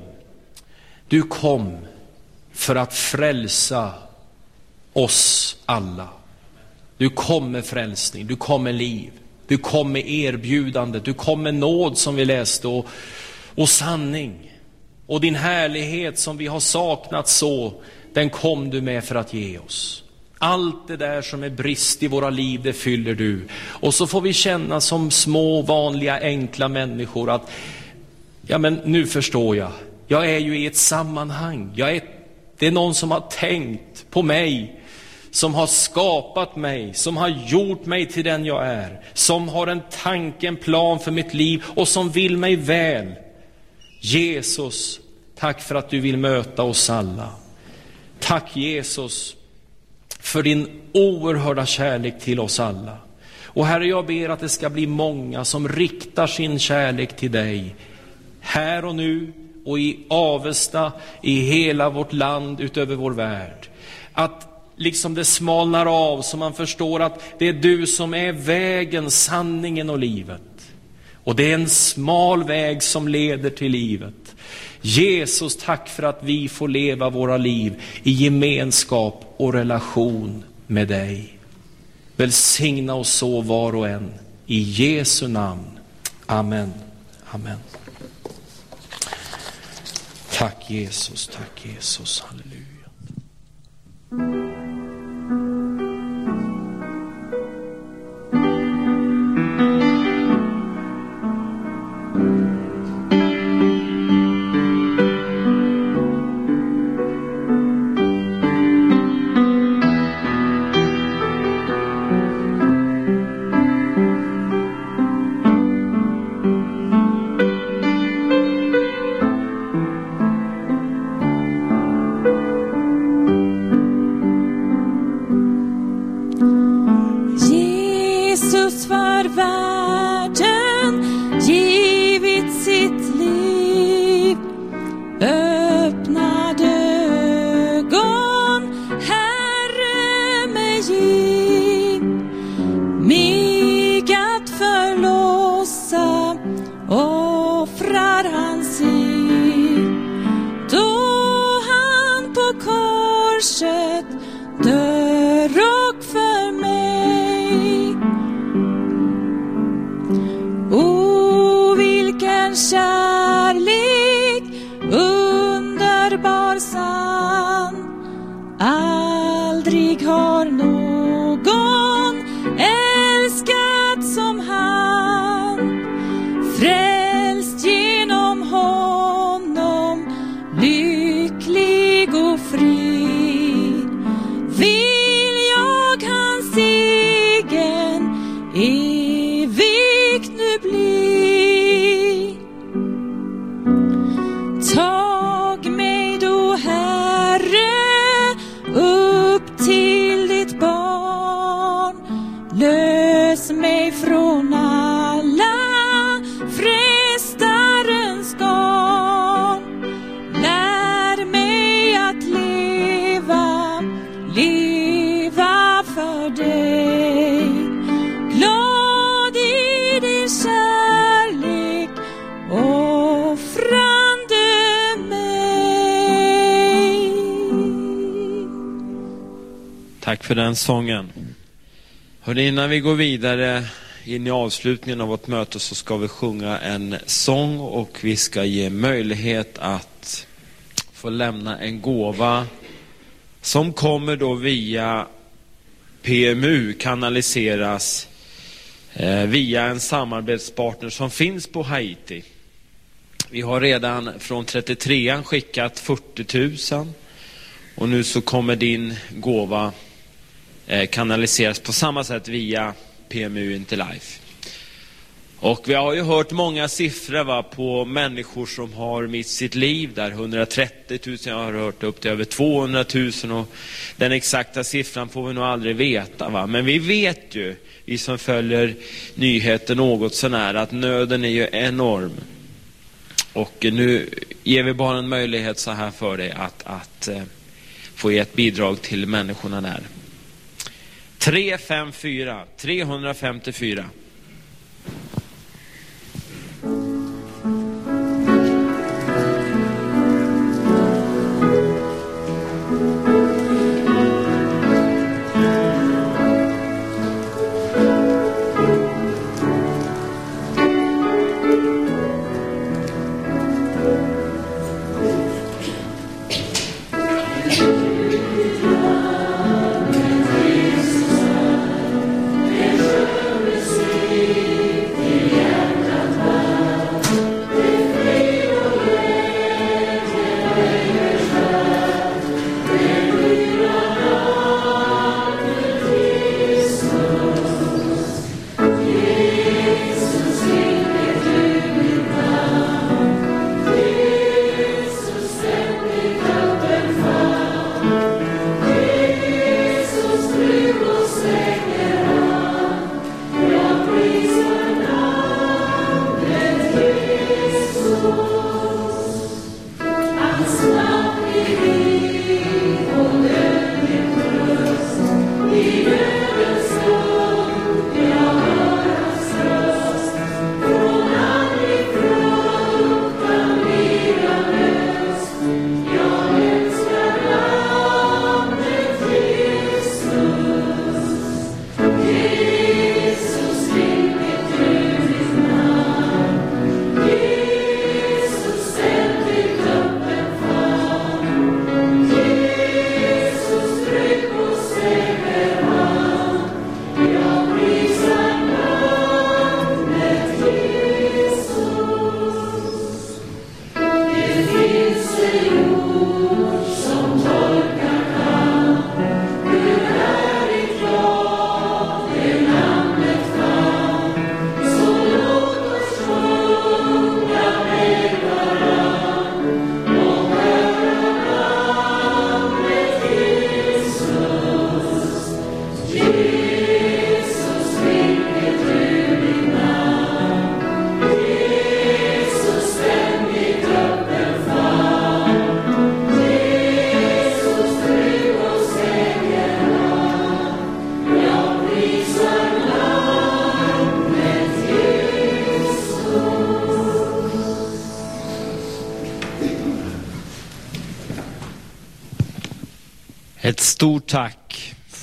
Du kom för att frälsa oss alla. Du kom med frälsning, du kom med liv, du kom med erbjudande, du kom med nåd som vi läste och, och sanning. Och din härlighet som vi har saknat så, den kom du med för att ge oss. Allt det där som är brist i våra liv, det fyller du. Och så får vi känna som små, vanliga, enkla människor att, ja men nu förstår jag. Jag är ju i ett sammanhang. Jag är det är någon som har tänkt på mig som har skapat mig, som har gjort mig till den jag är, som har en tanke, en plan för mitt liv och som vill mig väl. Jesus, tack för att du vill möta oss alla. Tack Jesus för din oerhörda kärlek till oss alla. Och Herre, jag ber att det ska bli många som riktar sin kärlek till dig, här och nu och i Avesta, i hela vårt land, utöver vår värld. Att liksom det smalnar av så man förstår att det är du som är vägen, sanningen och livet. Och det är en smal väg som leder till livet. Jesus, tack för att vi får leva våra liv i gemenskap och relation med dig. Välsigna oss så var och en. I Jesu namn. Amen. Amen. Tack Jesus, tack Jesus. Halleluja. Sången. Hörrni, innan vi går vidare in i avslutningen av vårt möte så ska vi sjunga en sång och vi ska ge möjlighet att få lämna en gåva som kommer då via PMU kanaliseras eh, via en samarbetspartner som finns på Haiti. Vi har redan från 33an skickat 40 000 och nu så kommer din gåva Eh, kanaliseras på samma sätt via PMU Interlife. Och vi har ju hört många siffror va, på människor som har mist sitt liv där. 130 000, jag har hört upp till över 200 000 och den exakta siffran får vi nog aldrig veta. Va? Men vi vet ju, vi som följer nyheter något sånär, att nöden är ju enorm. Och nu ger vi bara en möjlighet så här för dig att, att eh, få ge ett bidrag till människorna där. 354 354.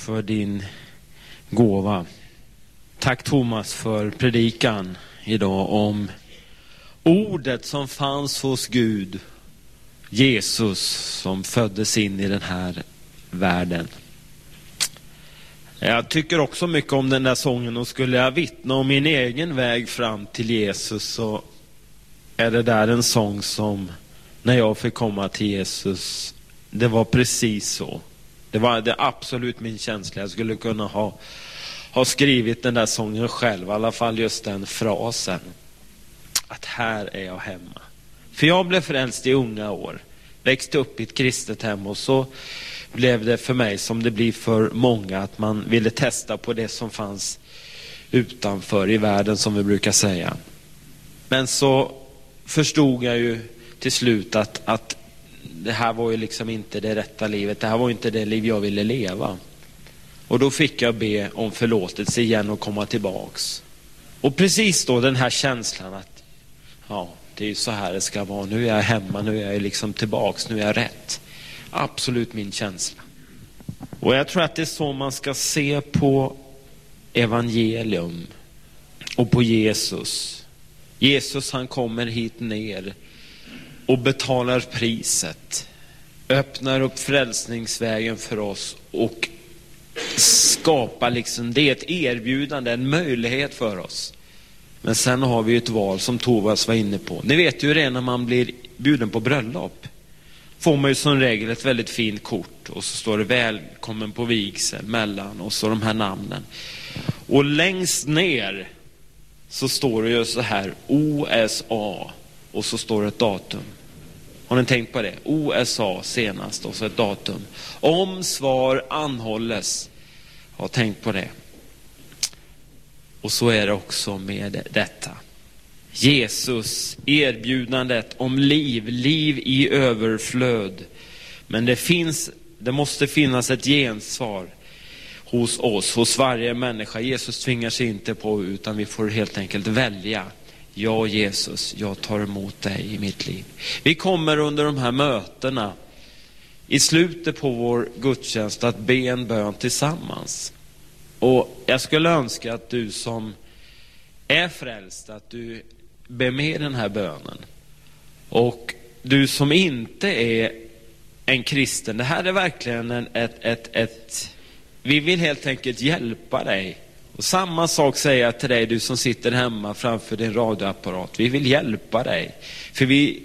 För din gåva. Tack Thomas för predikan idag om ordet som fanns hos Gud, Jesus som föddes in i den här världen. Jag tycker också mycket om den där sången och skulle jag vittna om min egen väg fram till Jesus så är det där en sång som när jag fick komma till Jesus, det var precis så. Det var det absolut min känsla. Jag skulle kunna ha, ha skrivit den där sången själv, i alla fall just den frasen. Att här är jag hemma. För jag blev frälst i unga år, växte upp i ett kristet hem och så blev det för mig som det blir för många, att man ville testa på det som fanns utanför i världen, som vi brukar säga. Men så förstod jag ju till slut att, att det här var ju liksom inte det rätta livet. Det här var inte det liv jag ville leva. Och då fick jag be om förlåtelse igen och komma tillbaks. Och precis då den här känslan att ja, det är ju så här det ska vara. Nu är jag hemma, nu är jag liksom tillbaks, nu är jag rätt. Absolut min känsla. Och jag tror att det är så man ska se på evangelium och på Jesus. Jesus han kommer hit ner och betalar priset. Öppnar upp frälsningsvägen för oss och skapar liksom, det är ett erbjudande, en möjlighet för oss. Men sen har vi ett val som Tovas var inne på. Ni vet ju det när man blir bjuden på bröllop. Får man ju som regel ett väldigt fint kort och så står det välkommen på vigsel mellan och så de här namnen. Och längst ner så står det ju så här OSA och så står det ett datum. Har ni tänkt på det? OSA senast och så ett datum. Om svar anhålles. Har tänkt på det. Och så är det också med detta. Jesus, erbjudandet om liv, liv i överflöd. Men det finns, det måste finnas ett gensvar hos oss, hos varje människa. Jesus tvingar sig inte på, utan vi får helt enkelt välja. Ja, Jesus, jag tar emot dig i mitt liv. Vi kommer under de här mötena i slutet på vår gudstjänst att be en bön tillsammans. Och jag skulle önska att du som är frälst, att du ber med den här bönen. Och du som inte är en kristen, det här är verkligen en, ett, ett, ett... Vi vill helt enkelt hjälpa dig och samma sak säger jag till dig, du som sitter hemma framför din radioapparat. Vi vill hjälpa dig. För vi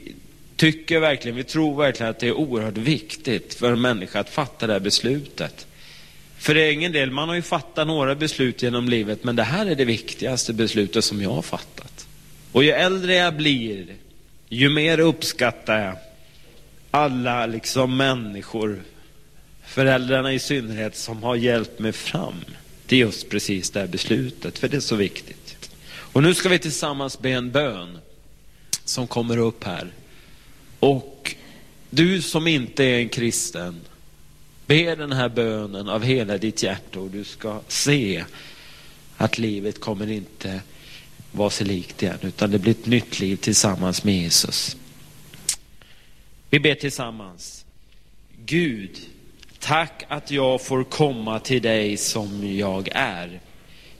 tycker verkligen, vi tror verkligen att det är oerhört viktigt för en människa att fatta det här beslutet. För egen del, man har ju fattat några beslut genom livet, men det här är det viktigaste beslutet som jag har fattat. Och ju äldre jag blir, ju mer uppskattar jag alla liksom människor, föräldrarna i synnerhet, som har hjälpt mig fram det är just precis det här beslutet, för det är så viktigt. Och nu ska vi tillsammans be en bön som kommer upp här. Och du som inte är en kristen, be den här bönen av hela ditt hjärta och du ska se att livet kommer inte vara sig likt igen, utan det blir ett nytt liv tillsammans med Jesus. Vi ber tillsammans. Gud, Tack att jag får komma till dig som jag är.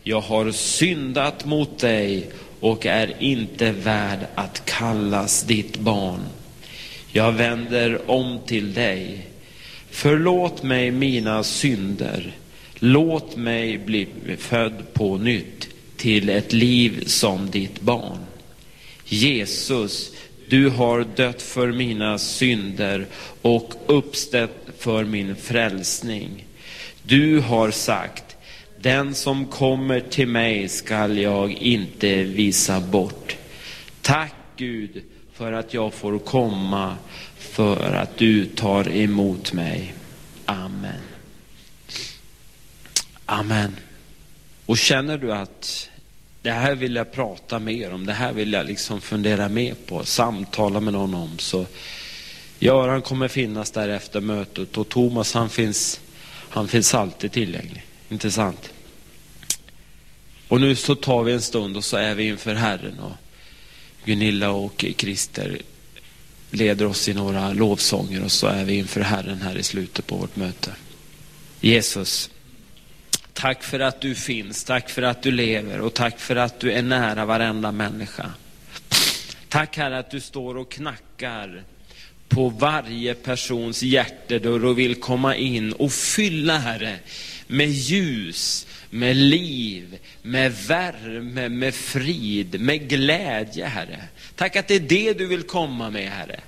Jag har syndat mot dig och är inte värd att kallas ditt barn. Jag vänder om till dig. Förlåt mig mina synder. Låt mig bli född på nytt till ett liv som ditt barn. Jesus, du har dött för mina synder och uppstått för min frälsning. Du har sagt, den som kommer till mig skall jag inte visa bort. Tack Gud för att jag får komma, för att du tar emot mig. Amen. Amen. Och känner du att det här vill jag prata mer om, det här vill jag liksom fundera mer på, samtala med någon om, så Göran kommer finnas där efter mötet. Och Thomas han finns, han finns alltid tillgänglig. Inte sant? Och nu så tar vi en stund och så är vi inför Herren. Och Gunilla och Christer leder oss i några lovsånger. Och så är vi inför Herren här i slutet på vårt möte. Jesus, tack för att du finns, tack för att du lever och tack för att du är nära varenda människa. Tack Herre att du står och knackar på varje persons hjärtedörr och vill komma in och fylla Herre med ljus, med liv, med värme, med frid, med glädje Herre. Tack att det är det du vill komma med Herre.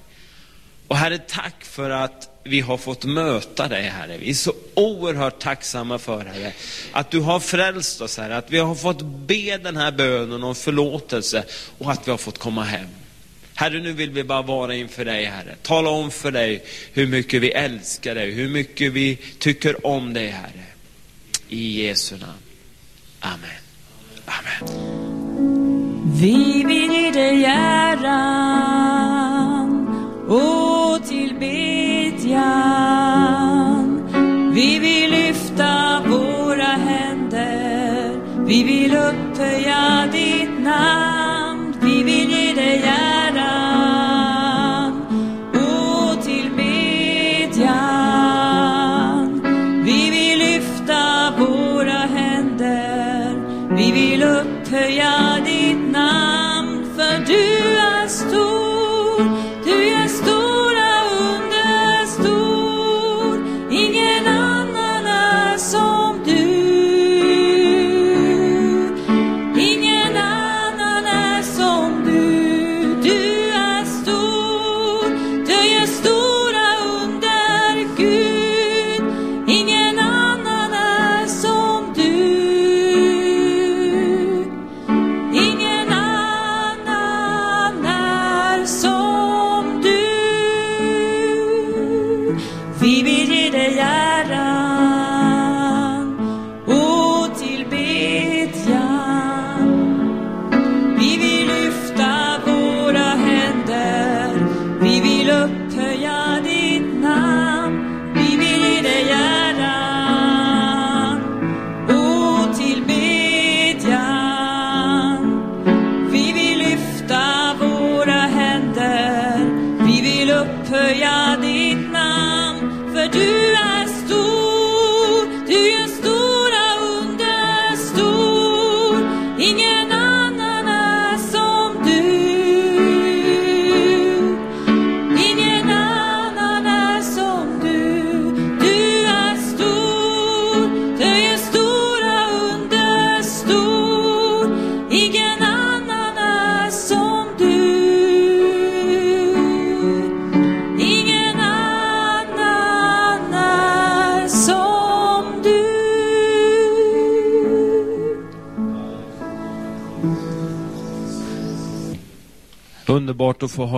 Och Herre, tack för att vi har fått möta dig Herre. Vi är så oerhört tacksamma för Herre, att du har frälst oss Herre, att vi har fått be den här bönen om förlåtelse och att vi har fått komma hem. Herre, nu vill vi bara vara inför dig, Herre. Tala om för dig hur mycket vi älskar dig, hur mycket vi tycker om dig, Herre. I Jesu namn. Amen. Amen. Vi vill ge dig äran och tillbedjan. Vi vill lyfta våra händer. Vi vill upphöja ditt namn. Vi vill ge dig äran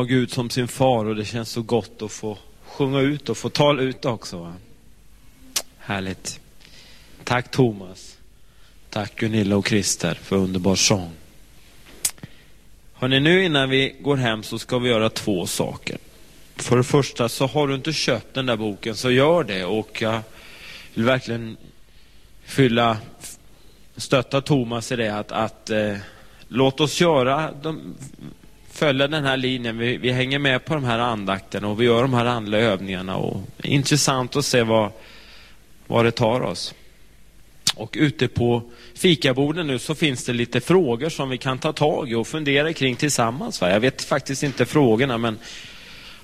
Gud som sin far och det känns så gott att få sjunga ut och få tala ut också. Va? Härligt. Tack Thomas. Tack Gunilla och Christer för underbar sång. Hörrni, nu innan vi går hem så ska vi göra två saker. För det första så har du inte köpt den där boken så gör det och jag vill verkligen fylla, stötta Thomas i det att, att eh, låt oss göra de, följa den här linjen. Vi, vi hänger med på de här andakterna och vi gör de här andliga övningarna. Och intressant att se vad, vad det tar oss. Och ute på fikaborden nu så finns det lite frågor som vi kan ta tag i och fundera kring tillsammans. Va? Jag vet faktiskt inte frågorna men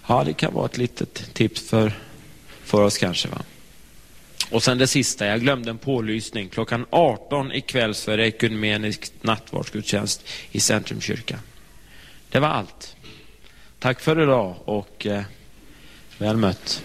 ja, det kan vara ett litet tips för, för oss kanske. Va? Och sen det sista, jag glömde en pålysning. Klockan 18 ikväll så är det ekumenisk nattvardsgudstjänst i Centrumkyrkan. Det var allt. Tack för idag och eh, väl mött.